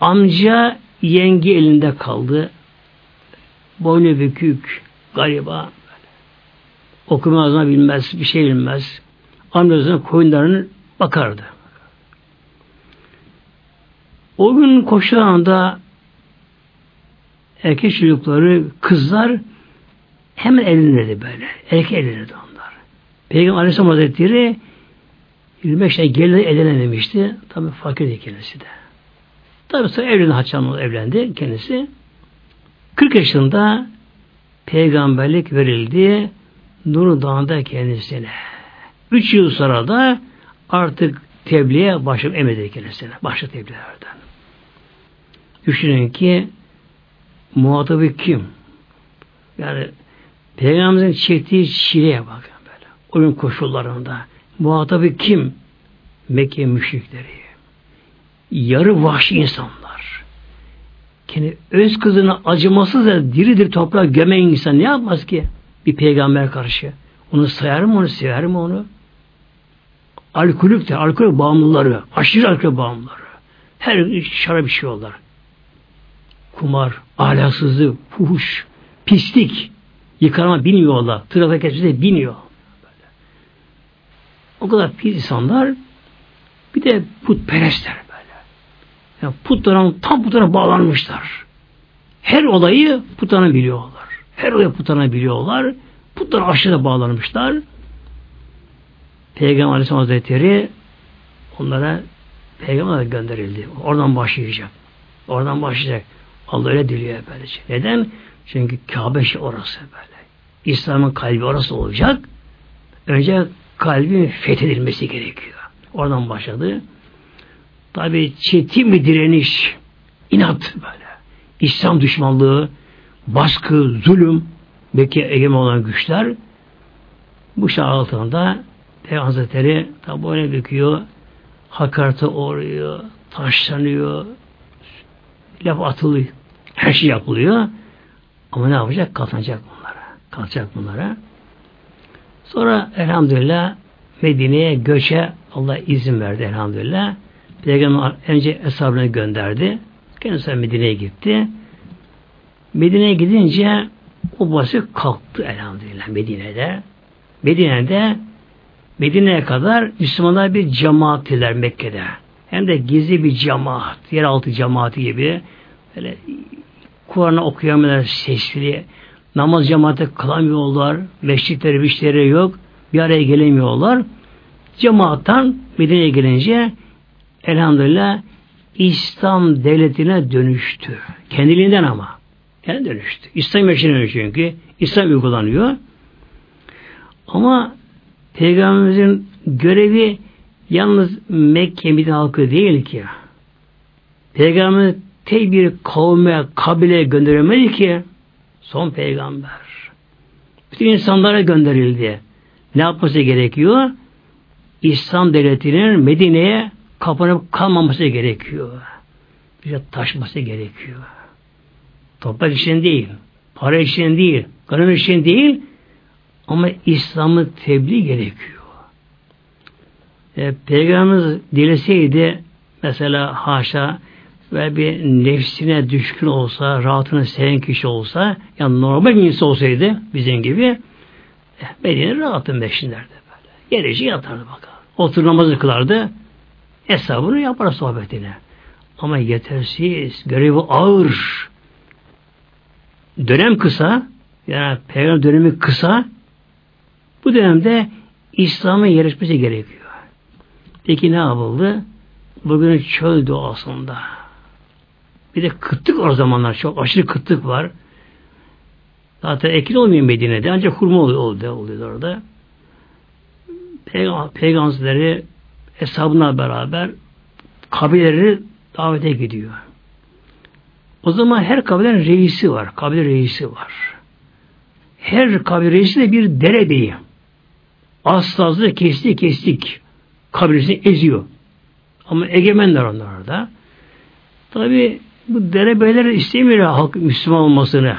Amca yenge elinde kaldı. Boynu bükük, gariba. Okuma yazma bilmez, bir şey bilmez. Amcasının koyunlarının bakardı. O gün koşularında erkek çocukları, kızlar hemen evlenirdi böyle. Erkek evlenirdi onlar. Peygamber Aleyhisselam Hazretleri 25 yaşına gelin evlenememişti. Tabi fakirdi kendisi de. Tabi sonra evlendi Haçanlı evlendi kendisi. 40 yaşında peygamberlik verildi Nur Dağı'nda kendisine. 3 yıl sonra da artık tebliğe başladı emredi kendisine. Başladı tebliğlerden. Düşünün ki muhatabı kim? Yani Peygamberimizin çektiği çileye bakın böyle. Oyun koşullarında. Muhatabı kim? Mekke müşrikleri. Yarı vahşi insanlar. Kendi öz kızını acımasız da diri diri toprağa gömen insan ne yapmaz ki? Bir peygamber karşı. Onu sayar mı onu, sever mi onu? Alkolük de, alkol bağımlıları, aşırı alkol bağımlıları. Her şarap içiyorlar. Kumar, ahlaksızlık, fuhuş, pislik, yıkama bilmiyorlar. Trafik geçmesi biniyor. O kadar pis insanlar bir de putperestler böyle. Yani putlara tam putlara bağlanmışlar. Her olayı putana biliyorlar. Her olayı putana biliyorlar. Putlara aşırı bağlanmışlar. Peygamber Aleyhisselam Hazretleri onlara peygamber gönderildi. Oradan başlayacak. Oradan başlayacak. Allah öyle diliyor böylece. Neden? Çünkü Kabe orası böyle. İslam'ın kalbi orası olacak. Önce kalbin fethedilmesi gerekiyor. Oradan başladı. Tabi çetin bir direniş, inat böyle. İslam düşmanlığı, baskı, zulüm, belki egemen olan güçler bu şah altında Peygamber Hazretleri tabi boyuna büküyor, hakarete uğruyor, taşlanıyor, laf atılıyor, her şey yapılıyor. Ama ne yapacak? Kalkacak bunlara. Kalkacak bunlara. Sonra elhamdülillah Medine'ye göçe Allah izin verdi elhamdülillah. Peygamber önce hesabını gönderdi. Kendisi Medine'ye gitti. Medine'ye gidince o başı kalktı elhamdülillah Medine'de. Medine'de Medine'ye kadar Müslümanlar bir cemaattiler Mekke'de. Hem de gizli bir cemaat, yeraltı cemaati gibi. Böyle Kur'an'ı okuyamayanlar sesli, namaz cemaate kılamıyorlar, meşritleri, bişleri yok, bir araya gelemiyorlar. Cemaattan Medine'ye gelince elhamdülillah İslam devletine dönüştü. Kendiliğinden ama. Yani dönüştü. İslam yaşanıyor çünkü. İslam uygulanıyor. Ama Peygamberimizin görevi yalnız Mekke Medine halkı değil ki. Peygamber tek bir kavme, kabile gönderemedi ki son peygamber. Bütün insanlara gönderildi. Ne yapması gerekiyor? İslam devletinin Medine'ye kapanıp kalmaması gerekiyor. Bir taşması gerekiyor. Toprak için değil, para için değil, kanun için değil, ama İslam'ı tebliğ gerekiyor. E, Peygamberimiz dileseydi mesela haşa ve bir nefsine düşkün olsa, rahatını seven kişi olsa, yani normal bir insan olsaydı bizim gibi eh, Medine rahatın beşinlerdi böyle. Yereci yatardı bakalım. Otur namazı kılardı. Hesabını yapar sohbetine. Ama yetersiz, görevi ağır. Dönem kısa, yani peygamber dönemi kısa, bu dönemde İslam'a yerleşmesi gerekiyor. Peki ne yapıldı? Bugün çöl doğasında. Bir de kıtlık o zamanlar çok aşırı kıtlık var. Zaten ekin olmuyor Medine'de ancak hurma oluyor, oluyor, oluyor orada. Peygamber, peygamberleri hesabına beraber kabileleri davete gidiyor. O zaman her kabilenin reisi var. Kabile reisi var. Her kabile reisi de bir derebeyi. Aslı kestik kestik. Kabilesini eziyor. Ama egemenler onlar da. Tabi bu derebeyler istemiyor halk Müslüman olmasını.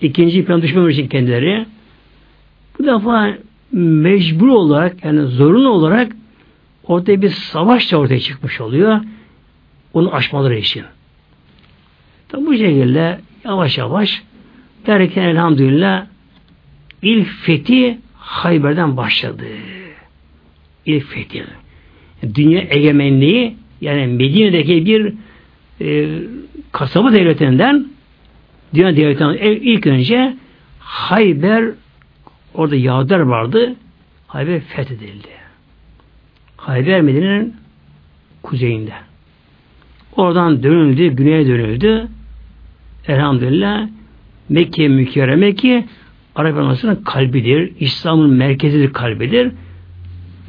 İkinci plan düşmemek için kendileri. Bu defa mecbur olarak yani zorunlu olarak ortaya bir savaş da ortaya çıkmış oluyor. Onu aşmaları için. Tabi bu şekilde yavaş yavaş derken elhamdülillah ilk fethi Hayber'den başladı. İlk fethi. Dünya egemenliği yani Medine'deki bir e, kasaba devletinden dünya devletinden ilk önce Hayber orada Yahudiler vardı. Hayber fethedildi. Hayber Medine'nin kuzeyinde. Oradan dönüldü, güneye dönüldü. Elhamdülillah Mekke mükerreme ki Arap Yarımadası'nın kalbidir. İslam'ın merkezidir, kalbidir.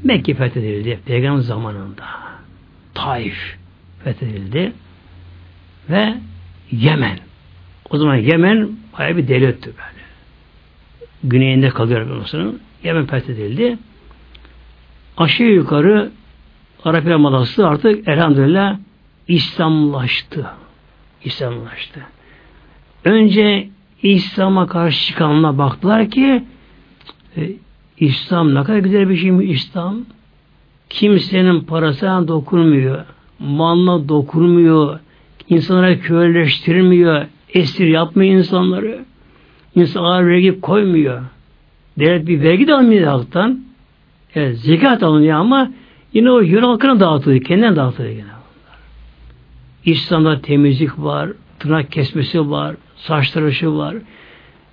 Mekke fethedildi Peygamber zamanında. Taif fethedildi. Ve Yemen. O zaman Yemen bayağı bir devletti böyle. Güneyinde kalıyor Yarımadası'nın. Yemen fethedildi. Aşağı yukarı Arap Yarımadası artık elhamdülillah İslamlaştı. İslamlaştı. Önce İslam'a karşı çıkanlar baktılar ki e, İslam ne kadar güzel bir şey mi İslam? Kimsenin parasına dokunmuyor, malına dokunmuyor, insanlara köleleştirmiyor, esir yapmıyor insanları. İnsanlara vergi koymuyor. Devlet bir vergi de almıyor halktan. Evet, zekat alınıyor ama yine o yürü halkına dağıtılıyor, kendine dağıtılıyor yine. İslam'da temizlik var, tırnak kesmesi var, saç tıraşı var,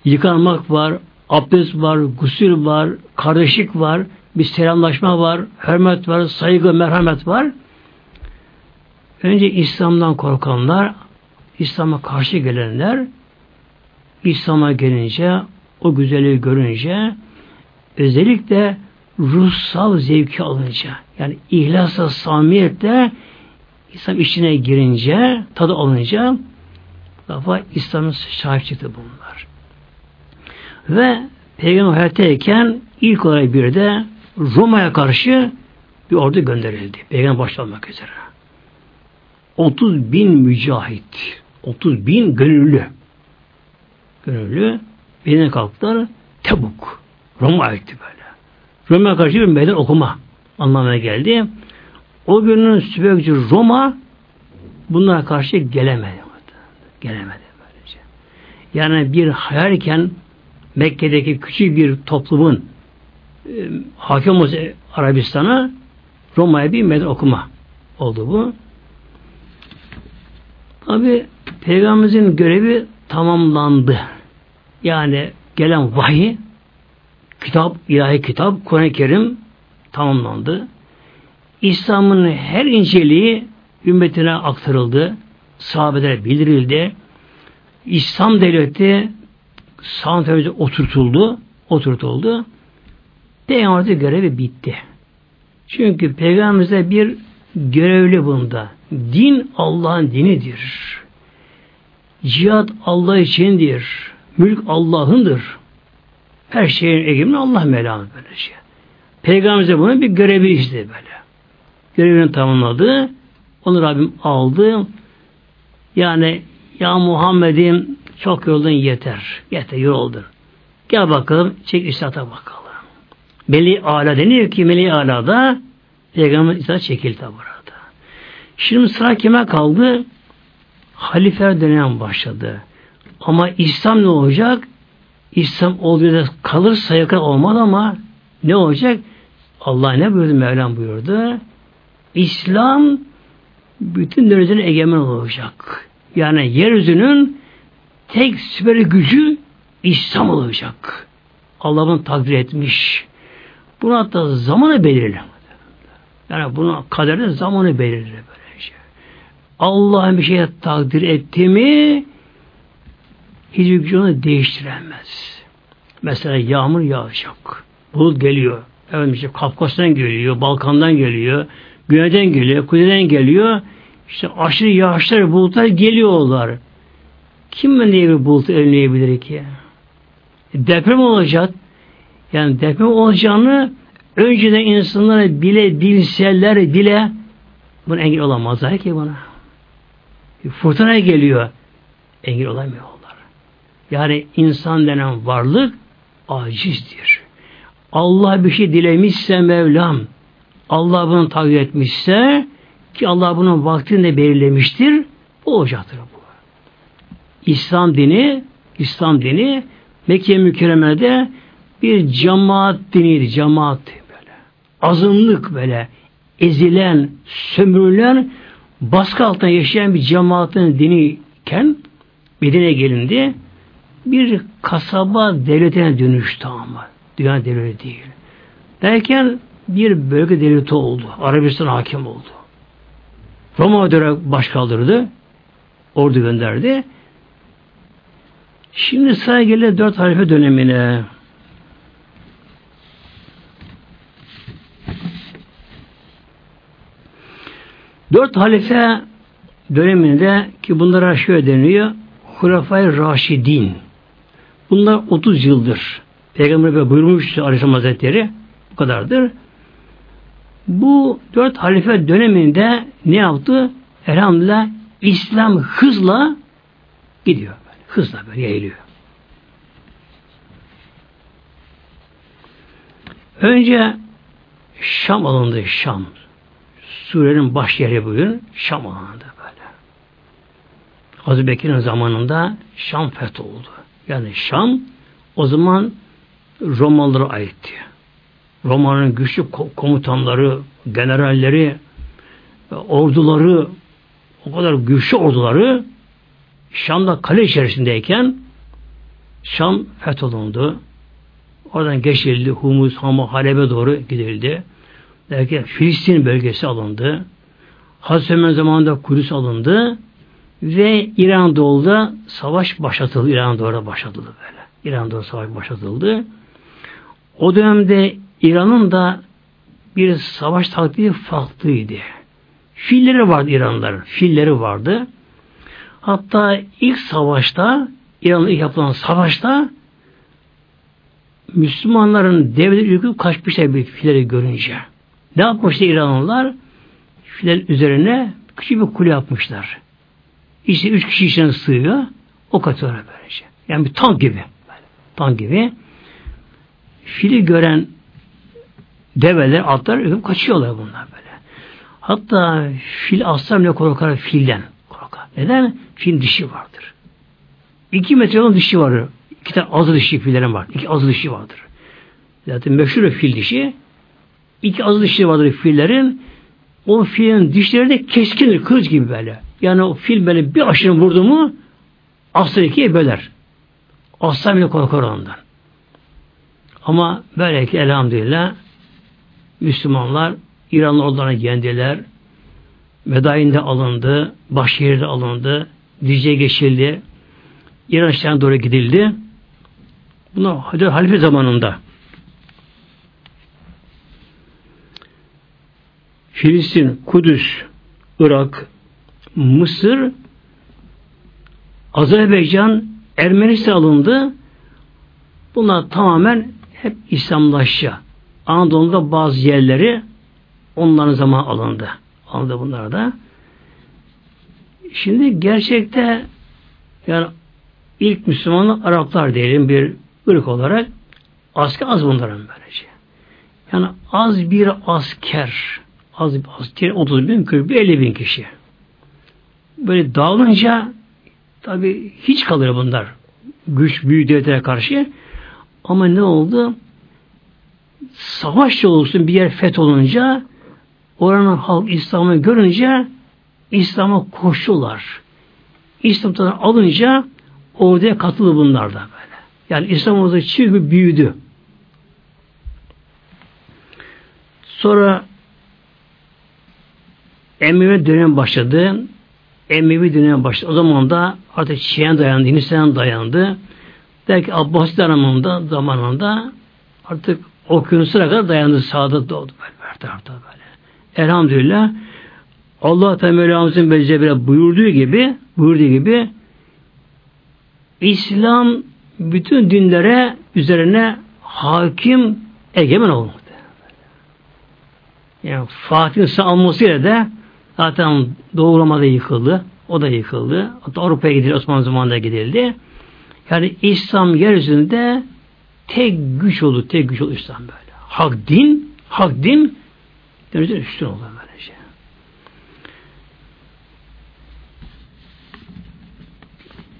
yıkanmak var, abdest var, gusül var, kardeşlik var, bir selamlaşma var, hürmet var, saygı, merhamet var. Önce İslam'dan korkanlar, İslam'a karşı gelenler, İslam'a gelince, o güzelliği görünce, özellikle ruhsal zevki alınca, yani ihlasla, samimiyetle İslam içine girince, tadı alınca, lafa İslam'ın sahip çıktı bunlar. Ve Peygamber hayattayken ilk olarak bir de Roma'ya karşı bir ordu gönderildi. Peygamber başlamak üzere. 30 bin mücahit, 30 bin gönüllü. Gönüllü birine kalktılar. Tebuk. Roma gitti böyle. Roma'ya karşı bir meydan okuma anlamına geldi. O günün sübekçi Roma bunlara karşı gelemedi. Gelemedi böylece. Yani bir hayalken Mekke'deki küçük bir toplumun hakim olması Arabistan'a Roma'ya bir meydan okuma oldu bu. Tabi Peygamberimizin görevi tamamlandı. Yani gelen vahiy kitap, ilahi kitap, Kur'an-ı Kerim tamamlandı. İslam'ın her inceliği ümmetine aktarıldı. Sahabelere bildirildi. İslam devleti sağın oturtuldu. Oturtuldu. Peygamberimizin görevi bitti. Çünkü Peygamberimize bir görevli bunda. Din Allah'ın dinidir. Cihat Allah içindir. Mülk Allah'ındır. Her şeyin egemen Allah melanı böylece. Şey. Peygamberimize bunun bir görevi işte böyle. Görevini tamamladı. Onu Rabbim aldı. Yani ya Muhammed'im çok yoldun yeter. Yeter yoruldun. Gel bakalım çek İsa'ta bakalım. Meli Ala deniyor ki Meli Ala'da Peygamber İsa çekildi burada. Şimdi sıra kime kaldı? Halifeler dönem başladı. Ama İslam ne olacak? İslam olduğu kalırsa yakın olmaz ama ne olacak? Allah ne buyurdu? Mevlam buyurdu. İslam bütün yeryüzüne egemen olacak. Yani yeryüzünün tek süper gücü İslam olacak. Allah bunu takdir etmiş. Bunu hatta zamanı belirli. Yani bunu kaderde zamanı belirli böylece. Allah'ın bir şeye takdir etti mi hiçbir gücü onu değiştiremez. Mesela yağmur yağacak. Bulut geliyor. Evet işte Kafkas'tan geliyor, Balkan'dan geliyor, Güneyden geliyor, Kuzeyden geliyor. İşte aşırı yağışlar, bulutlar geliyorlar. Kim niye bir bulutu önleyebilir ki? Deprem olacak. Yani deprem olacağını önceden insanlara bile bilseler bile bunu engel olamazlar ki buna. Fırtına geliyor. Engel olamıyorlar. Yani insan denen varlık acizdir. Allah bir şey dilemişse Mevlam, Allah bunu takdir etmişse ki Allah bunun vaktini de belirlemiştir, bu olacaktır bu. İslam dini, İslam dini Mekke mükerremede bir cemaat diniydi, cemaat böyle. Azınlık böyle, ezilen, sömürülen, baskı altında yaşayan bir cemaatin diniyken Medine gelindi. Bir kasaba devletine dönüştü ama. Dünya devleti değil. Derken bir bölge devleti oldu. Arabistan hakim oldu. Roma dönem baş kaldırdı. Ordu gönderdi. Şimdi sıra gelir dört halife dönemine. Dört halife döneminde ki bunlara şöyle deniyor Hulefai Raşidin. Bunlar 30 yıldır. Peygamber buyurmuş Aleyhisselam Hazretleri bu kadardır. Bu dört halife döneminde ne yaptı? Elhamdülillah İslam hızla gidiyor. Böyle, hızla böyle yayılıyor. Önce Şam alındı Şam. Surenin baş yeri bugün Şam alındı böyle. Hazreti Bekir'in zamanında Şam fetholdu. Yani Şam o zaman Romalılara aitti. Roma'nın güçlü komutanları, generalleri, orduları, o kadar güçlü orduları Şam'da kale içerisindeyken Şam fetholundu. Oradan geçildi. Humus, Hama, Halep'e doğru gidildi. Derken Filistin bölgesi alındı. Hazreti Ömer zamanında Kudüs alındı. Ve İran doğuda savaş başlatıldı. İran doğuda başlatıldı böyle. İran doğuda savaş başlatıldı. O dönemde İran'ın da bir savaş taktiği farklıydı. Filleri vardı İranlıların. Filleri vardı. Hatta ilk savaşta İran'da ilk yapılan savaşta Müslümanların devlet yükü kaçmışlar bir filleri görünce. Ne yapmışlar İranlılar? Filerin üzerine küçük bir kule yapmışlar. İşte üç kişi içine sığıyor. O katıyorlar böylece. Yani bir tank gibi. Tank gibi. Fili gören develer, atlar kaçıyorlar bunlar böyle. Hatta fil aslan ne korkar filden. Korkar. Neden? Fil dişi vardır. İki metre olan dişi vardır. İki tane azı dişi fillerin var. İki azı dişi vardır. Zaten meşhur fil dişi. İki azı dişi vardır fillerin. O filin dişleri de keskindir. Kılıç gibi böyle. Yani o fil böyle bir aşırı vurdu mu aslan ikiye böler. Aslan bile korkar ondan. Ama böyle ki elhamdülillah Müslümanlar İranlı ordularına yendiler. Medain'de alındı. Başşehir'de alındı. Dicle geçildi. İran işlerine doğru gidildi. Buna halife zamanında Filistin, Kudüs, Irak, Mısır, Azerbaycan, Ermenistan alındı. Bunlar tamamen hep İslamlaşça. Anadolu'da bazı yerleri onların zaman alındı. Alındı bunlar da. Şimdi gerçekte yani ilk Müslümanlar Araplar diyelim bir ırk olarak asker az bunların böylece. Yani az bir asker az asker 30 bin 40 bin 50 bin kişi. Böyle dağılınca tabi hiç kalır bunlar. Güç büyük devletlere karşı. Ama ne oldu? Savaş olsun bir yer fetholunca oranın halk İslam'ı görünce İslam'a koştular. İslam'dan alınca oraya katıldı bunlar da böyle. Yani İslam orada çığ büyüdü. Sonra Emevi dönem başladı. Emevi dönem başladı. O zaman da artık Şii'ye dayandı, Hindistan dayandı. Belki Abbasi zamanında, zamanında artık okyanuslara kadar dayandı. Sağda doğdu böyle. Her böyle. Elhamdülillah Allah Teala Mevlamızın Bezzebire buyurduğu gibi buyurduğu gibi İslam bütün dinlere üzerine hakim egemen olmadı. Yani Fatih'in almasıyla da zaten Doğu Roma'da yıkıldı. O da yıkıldı. Hatta Avrupa'ya gidildi. Osmanlı zamanında gidildi. Yani İslam yeryüzünde tek güç oldu. Tek güç oldu İslam böyle. Hak din, hak din denizden üstün oldu böylece.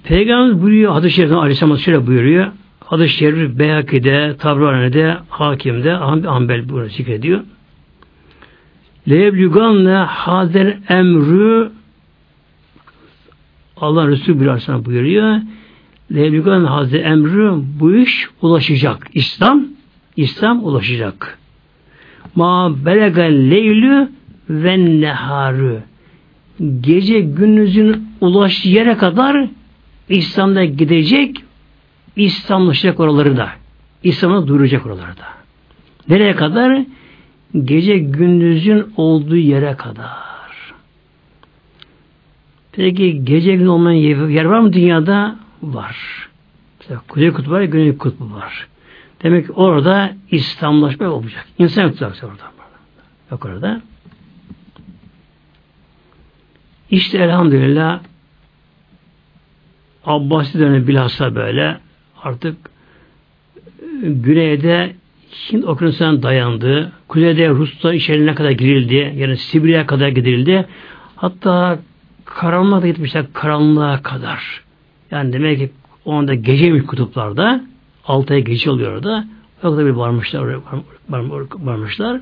Peygamber buyuruyor, hadis-i şeriften Aleyhisselam şöyle buyuruyor. Hadis-i şerif Beyhaki'de, Tabrani'de, Hakim'de, Ambel bunu zikrediyor. Leyevlüganne hader emrü Allah Resulü arsana buyuruyor. Leyevlüganne hader emrü bu iş ulaşacak. İslam İslam ulaşacak. Ma belegel leylü ve neharı gece gündüzün ulaştığı yere kadar İslam'da gidecek İslamlaşacak oraları da. İslam'a duracak oraları da. Nereye kadar? Gece gündüzün olduğu yere kadar. Peki gece gün olmayan yer var mı dünyada? Var. Mesela Kuzey Kutbu var, Güney Kutbu var. Demek ki orada İslamlaşma olacak. İnsan yok orada. Yok orada. İşte elhamdülillah Abbasi dönemi bilhassa böyle artık güneyde Hint okyanusundan dayandı. Kuzeyde Rusya içeriğine kadar girildi. Yani Sibirya'ya kadar gidildi. Hatta karanlığa da gitmişler. Karanlığa kadar. Yani demek ki o anda geceymiş kutuplarda. Altıya gece oluyor orada. O kadar bir varmışlar. Oraya varmışlar.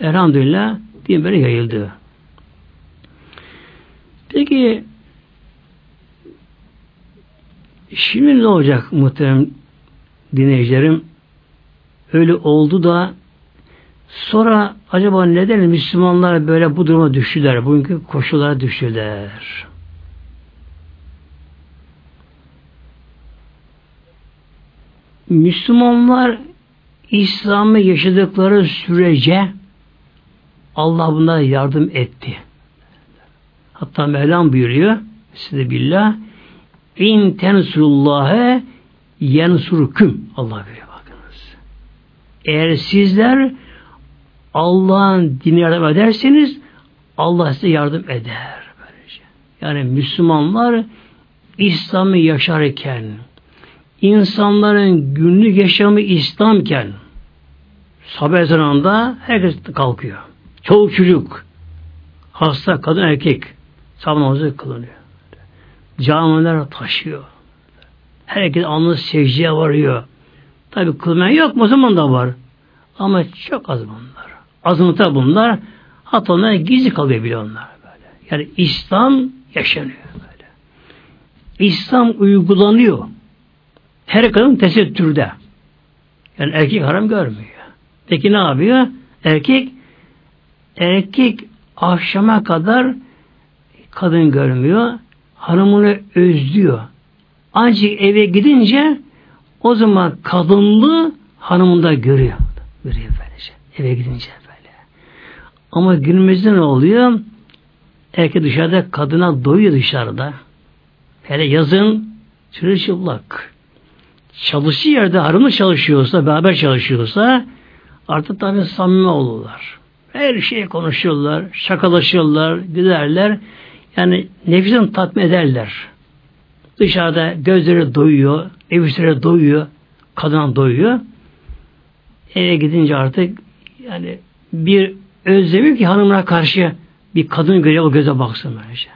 Elhamdülillah din böyle yayıldı. Peki şimdi ne olacak muhterem dinleyicilerim? Öyle oldu da sonra acaba neden Müslümanlar böyle bu duruma düştüler? Bugünkü koşullara düştüler. Müslümanlar İslam'ı yaşadıkları sürece Allah bunlara yardım etti. Hatta Mevlam buyuruyor size billah in tensurullâhe yensurküm Allah buyuruyor. Eğer sizler Allah'ın dini yardım ederseniz Allah size yardım eder. Yani Müslümanlar İslam'ı yaşarken insanların günlük yaşamı İslamken sabah ezanında herkes kalkıyor. Çoluk çocuk, hasta, kadın, erkek sabah namazı kılınıyor. Camiler taşıyor. Herkes alnı secdeye varıyor. Tabi kılmayan yok mu? O zaman da var. Ama çok az bunlar. Azınlıkta bunlar. Hatta onlar gizli kalıyor bile onlar. Böyle. Yani İslam yaşanıyor böyle. İslam uygulanıyor. Her kadın tesettürde. Yani erkek haram görmüyor. Peki ne yapıyor? Erkek erkek akşama kadar kadın görmüyor. Hanımını özlüyor. Ancak eve gidince o zaman kadınlığı hanımında görüyor. Görüyor böylece. Eve gidince böyle. Ama günümüzde ne oluyor? Erkek dışarıda kadına doyuyor dışarıda. Hele yazın çırılçıplak. Çalıştığı yerde hanımı çalışıyorsa, beraber çalışıyorsa artık tabi samimi olurlar. Her şeyi konuşuyorlar, şakalaşıyorlar, giderler. Yani nefisini tatmin ederler. Dışarıda gözleri doyuyor, nefisleri doyuyor, kadına doyuyor. Eve gidince artık yani bir özlemi ki hanımına karşı bir kadın göre o göze baksın böylece.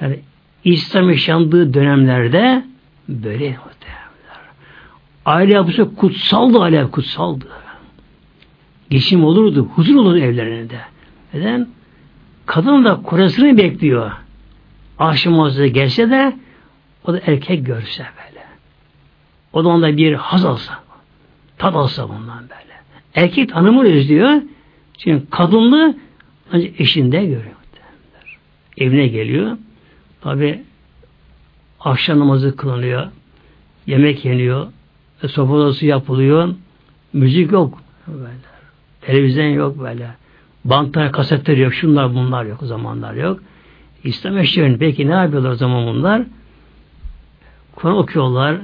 Yani İslam yaşandığı dönemlerde böyle Aile yapısı kutsaldı aile kutsaldı. Geçim olurdu, huzur olurdu evlerinde. Neden? Kadın da kurasını bekliyor. Aşım olsa gelse de o da erkek görse böyle. O da onda bir haz alsa, tat alsa bundan böyle. Erkek hanımı özlüyor. Çünkü kadınlı ancak eşinde görüyor. Evine geliyor. Tabi akşam namazı kılınıyor. Yemek yeniyor. E, sopa yapılıyor. Müzik yok. Böyle. Televizyon yok böyle. Bantlar, kasetler yok. Şunlar bunlar yok. O zamanlar yok. İslam eşlerini peki ne yapıyorlar o zaman bunlar? Kur'an okuyorlar.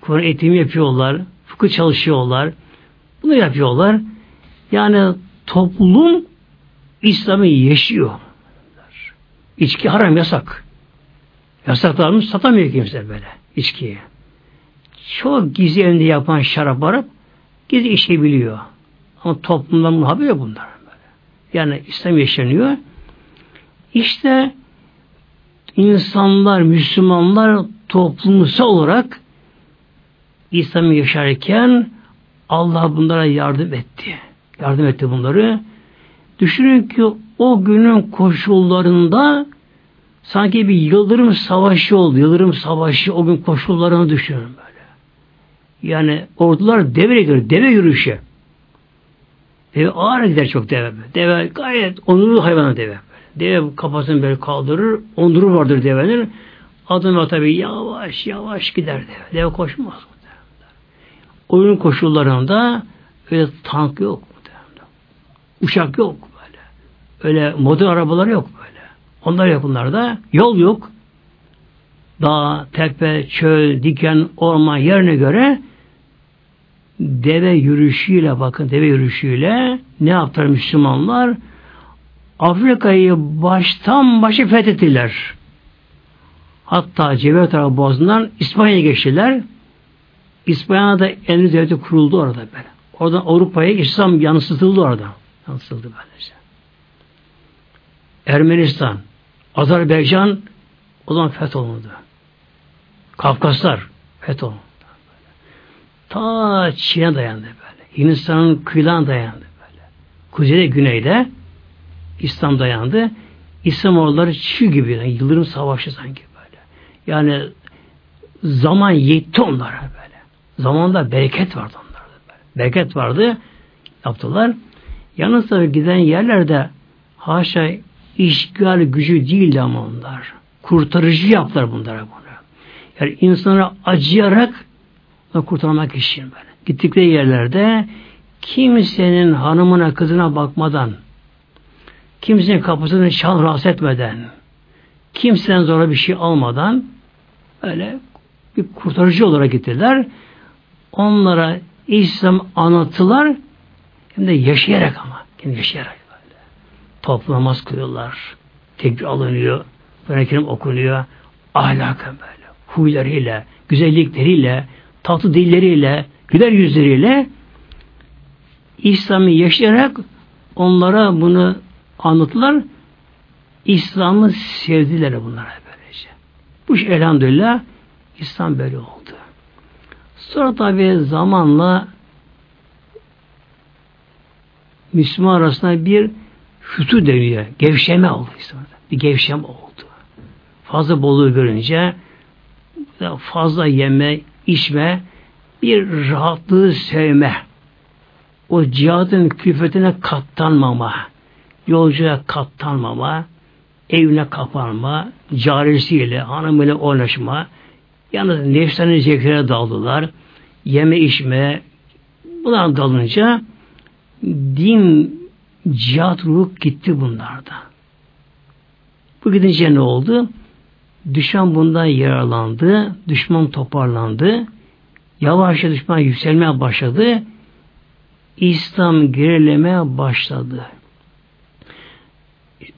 Kur'an eğitimi yapıyorlar. Fıkıh çalışıyorlar. Bunu yapıyorlar. Yani toplum İslam'ı yaşıyor. İçki haram yasak. Yasaklarımız satamıyor kimse böyle içkiyi. Çok gizli evinde yapan şarap varıp gizli işi biliyor. Ama toplumdan bunun haberi bunlar. Böyle. Yani İslam yaşanıyor. İşte insanlar, Müslümanlar toplumsal olarak İslam'ı yaşarken Allah bunlara yardım etti. Yardım etti bunları. Düşünün ki o günün koşullarında sanki bir yıldırım savaşı oldu. Yıldırım savaşı o gün koşullarını düşünün böyle. Yani ordular deve gidiyor. Deve yürüyüşü. Deve ağır gider çok deve. Deve gayet onurlu hayvanı deve. Deve kafasını böyle kaldırır. Onuru vardır devenin. Adına tabi yavaş yavaş gider deve. Deve koşmaz. Oyun koşullarında öyle tank yok. Uçak yok böyle. Öyle modern arabalar yok böyle. Onlar yok bunlarda. Yol yok. Dağ, tepe, çöl, diken, orman yerine göre deve yürüyüşüyle bakın deve yürüyüşüyle ne yaptılar Müslümanlar? Afrika'yı baştan başa fethettiler. Hatta Cebel tarafı boğazından İspanya'ya geçtiler. İspanya'da Endülüs devleti kuruldu orada böyle. Oradan Avrupa'ya İslam yansıtıldı orada. Yansıtıldı böylece. Ermenistan, Azerbaycan o zaman fetholundu. Kafkaslar fetholundu. Ta Çin'e dayandı böyle. Hindistan'ın kıyılan dayandı böyle. Kuzeyde, güneyde İslam dayandı. İslam orduları çığ gibi, yani yıldırım savaşı sanki. Yani zaman yetti onlara böyle. Zamanda bereket vardı onlarda böyle. Bereket vardı. Yaptılar. Yalnız tabi giden yerlerde haşa işgal gücü değildi ama onlar. Kurtarıcı yaptılar bunlara bunu. Yani insanlara acıyarak kurtarmak için böyle. Gittikleri yerlerde kimsenin hanımına kızına bakmadan kimsenin kapısını çal rahatsız etmeden kimseden zora bir şey almadan öyle bir kurtarıcı olarak gittiler. Onlara İslam anlatılar hem de yaşayarak ama kendi yaşayarak böyle. Toplu namaz kılıyorlar. Tekbir alınıyor. Kur'an-ı okunuyor. Ahlakı böyle. Huylarıyla, güzellikleriyle, tatlı dilleriyle, güler yüzleriyle İslam'ı yaşayarak onlara bunu anlattılar. İslam'ı sevdiler bunlara. Bu iş elhamdülillah İslam böyle oldu. Sonra tabi zamanla Müslüman arasında bir fütü dönüyor. Gevşeme oldu. Bir gevşeme oldu. Fazla bolluğu görünce fazla yeme, içme, bir rahatlığı sevme, o cihadın külfetine katlanmama, yolcuya katlanmama, evine kapanma, carisiyle, hanımıyla oynaşma, yalnız nefsinin zevklerine daldılar, yeme içme, buna dalınca din cihat ruhu gitti bunlarda. Bu gidince ne oldu? Düşman bundan yaralandı, düşman toparlandı, yavaşça düşman yükselmeye başladı, İslam gerilemeye başladı.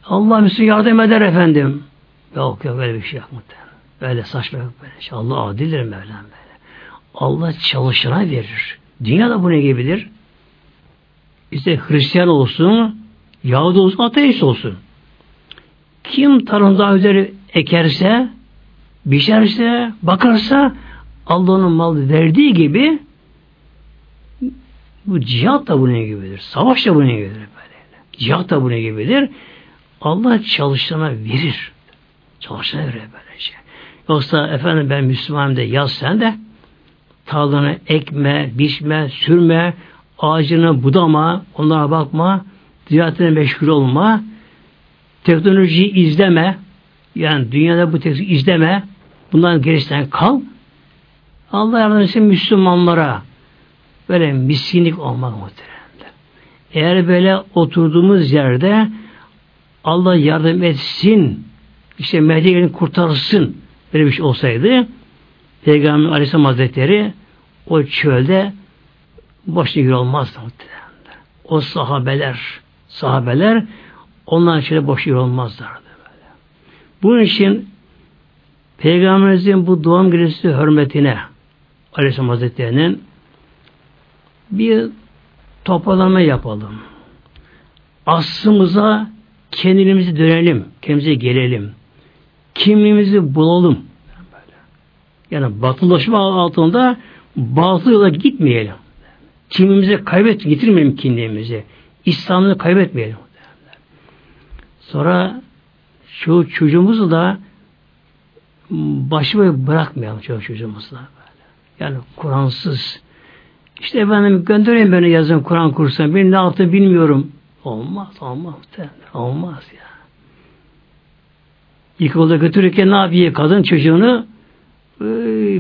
Allah bize yardım eder efendim. Yok yok öyle bir şey yok muhtemelen. Öyle saçma yok böyle şey. Allah adildir Mevlam böyle. Allah çalışana verir. Dünya da bu ne gibidir? İşte Hristiyan olsun, Yahudi olsun, ateist olsun. Kim tarımda üzeri ekerse, biçerse, bakarsa Allah onun malı verdiği gibi bu cihat da bunun gibidir. Savaş da bunun gibidir. Böyle. Cihat da bunun gibidir. Allah çalışana verir. Çalışana verir böylece. Yoksa efendim ben Müslümanım de yaz sen de tarlanı ekme, biçme, sürme, ağacını budama, onlara bakma, ticaretine meşgul olma, teknolojiyi izleme, yani dünyada bu teknolojiyi izleme, bundan gerisinden kal. Allah yardım etsin Müslümanlara böyle miskinlik olmak muhteremler. Eğer böyle oturduğumuz yerde Allah yardım etsin, işte Mehdi'yi kurtarsın böyle bir şey olsaydı Peygamber Aleyhisselam Hazretleri o çölde başına yürü olmazdı. O sahabeler, sahabeler onlar şöyle boş yürü olmazlardı. Böyle. Bunun için Peygamberimizin bu doğum gecesi hürmetine Aleyhisselam Hazretleri'nin bir toparlama yapalım. Aslımıza kendimizi dönelim, kendimize gelelim. Kimliğimizi bulalım. Yani batılılaşma altında batıl yola gitmeyelim. Kimliğimizi kaybet, getirmeyelim kimliğimizi. İslam'ı kaybetmeyelim. Sonra şu çocuğumuzu da başı bırakmayalım çoğu çocuğumuzla. Böyle. Yani Kur'ansız. İşte efendim göndereyim beni yazın Kur'an kursuna. Ben ne yaptığını bilmiyorum. Olmaz, olmaz. Olmaz ya. Yıkılda götürürken ne yapıyor kadın çocuğunu? Ee,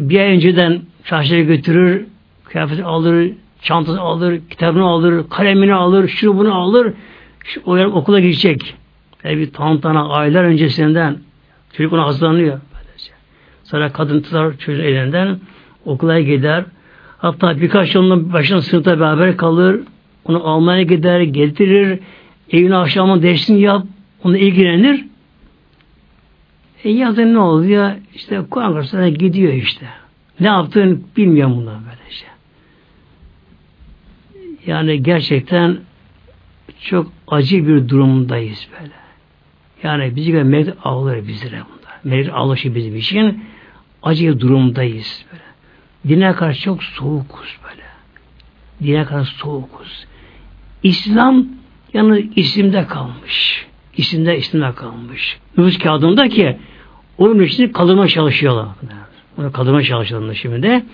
bir ay önceden çarşıya götürür, kıyafeti alır, çantasını alır, kitabını alır, kalemini alır, şurubunu alır, şu, o okula gidecek. Yani bir tantana aylar öncesinden çocuk ona hazırlanıyor. Sonra kadın tutar çocuğun elinden okula gider. Hatta birkaç yılın başına sınıfta beraber kalır. Onu almaya gider, getirir. Evine akşamın dersini yap. Onunla ilgilenir. E yazın ne oluyor? İşte Kur'an gidiyor işte. Ne yaptığını bilmiyorum bundan böyle şey. Yani gerçekten çok acı bir durumdayız böyle. Yani bizi göre melek ağlar bizlere bunlar. Melek ağlaşı bizim için acı bir durumdayız böyle. Dine karşı çok soğukuz böyle. Dine karşı soğukuz. İslam yani isimde kalmış. İsimde isimde kalmış. Nüfus kağıdında ki onun için kaldırma çalışıyorlar. Onu kaldırma çalışıyorlar şimdi de.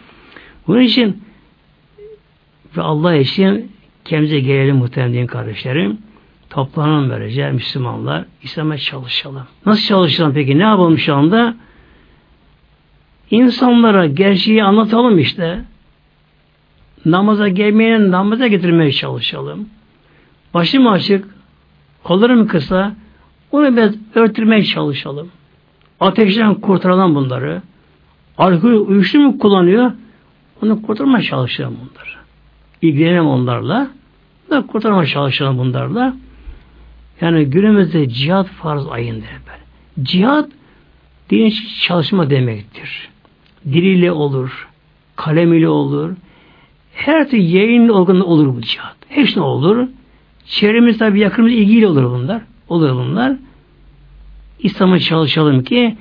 Bunun için ve Allah için kendimize gelelim muhtemelen kardeşlerim. Toplanalım böylece Müslümanlar. İslam'a çalışalım. Nasıl çalışalım peki? Ne yapalım şu anda? İnsanlara gerçeği anlatalım işte. Namaza gelmeyen namaza getirmeye çalışalım. Başım açık, kollarım kısa, onu biraz örtürmeye çalışalım. Ateşten kurtaralım bunları. Alkol uyuşturucu mu kullanıyor? Onu kurtarmaya çalışalım bunları. İlgilenelim onlarla. Da kurtarmaya çalışalım bunlarla. Yani günümüzde cihat farz ayında böyle. Cihat din çalışma demektir. Diliyle olur, kalem ile olur, her türlü yayın organı olur bu cihat. Hepsine olur. Çevremiz tabi yakınımız ilgiyle olur bunlar. Olur bunlar. İslam'a çalışalım ki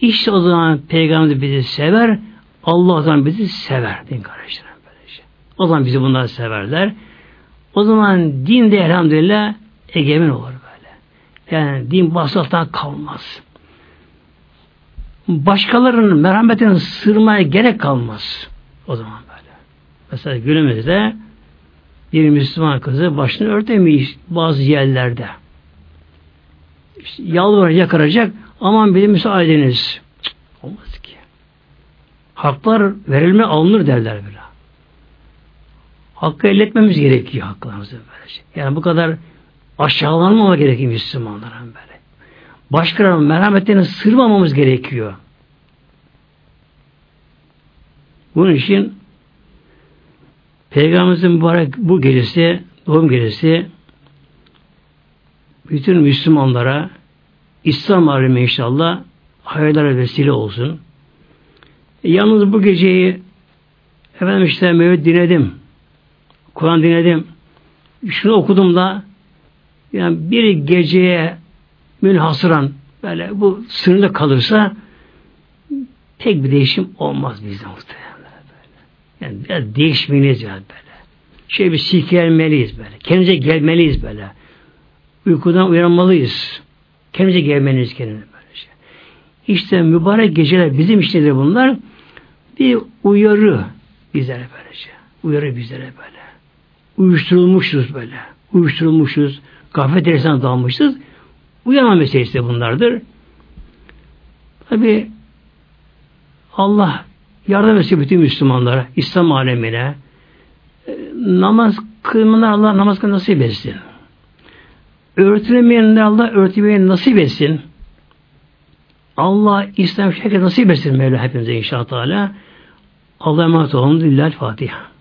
işte o zaman Peygamber bizi sever, Allah o zaman bizi sever. Din kardeşlerim. Böylece. O zaman bizi bunlar severler. O zaman din de elhamdülillah egemen olur böyle. Yani din basattan kalmaz. Başkalarının merhametini sırmaya gerek kalmaz. O zaman böyle. Mesela günümüzde bir Müslüman kızı başını örtemeyiz bazı yerlerde. İşte yalvaracak, yakaracak aman bir müsaadeniz. Olmaz ki. Haklar verilme alınır derler böyle. Hakkı elletmemiz gerekiyor haklarımızı böylece. Yani bu kadar aşağılanmama gerekiyor Müslümanların böyle. Başkalarının merhametlerini sırmamamız gerekiyor. Bunun için Peygamberimizin mübarek bu gecesi, doğum gecesi bütün Müslümanlara İslam alemi inşallah hayırlara vesile olsun. E, yalnız bu geceyi efendim işte Mevlid dinledim. Kur'an dinledim. Şunu okudum da yani bir geceye münhasıran böyle bu sınırda kalırsa pek bir değişim olmaz bizde muhtemelen. Yani biraz değişmeliyiz yani böyle. Şey bir silkelenmeliyiz böyle. Kendimize gelmeliyiz böyle. Uykudan uyanmalıyız. Kendimize gelmeliyiz kendimize böyle şey. İşte mübarek geceler bizim işleri bunlar. Bir uyarı bizlere böylece. Şey. Uyarı bizlere böyle. Uyuşturulmuşuz böyle. Uyuşturulmuşuz. Gaflet ersine dalmışız. Uyanma meselesi bunlardır. Tabi Allah yardım etsin bütün Müslümanlara, İslam alemine. Namaz kılmanlar Allah namaz kılmanı nasip etsin. Örtülemeyenler Allah örtülmeyi nasip etsin. Allah İslam şekli nasip etsin Mevla hepimize inşallah. Allah'a emanet olun. Lillahi Fatiha.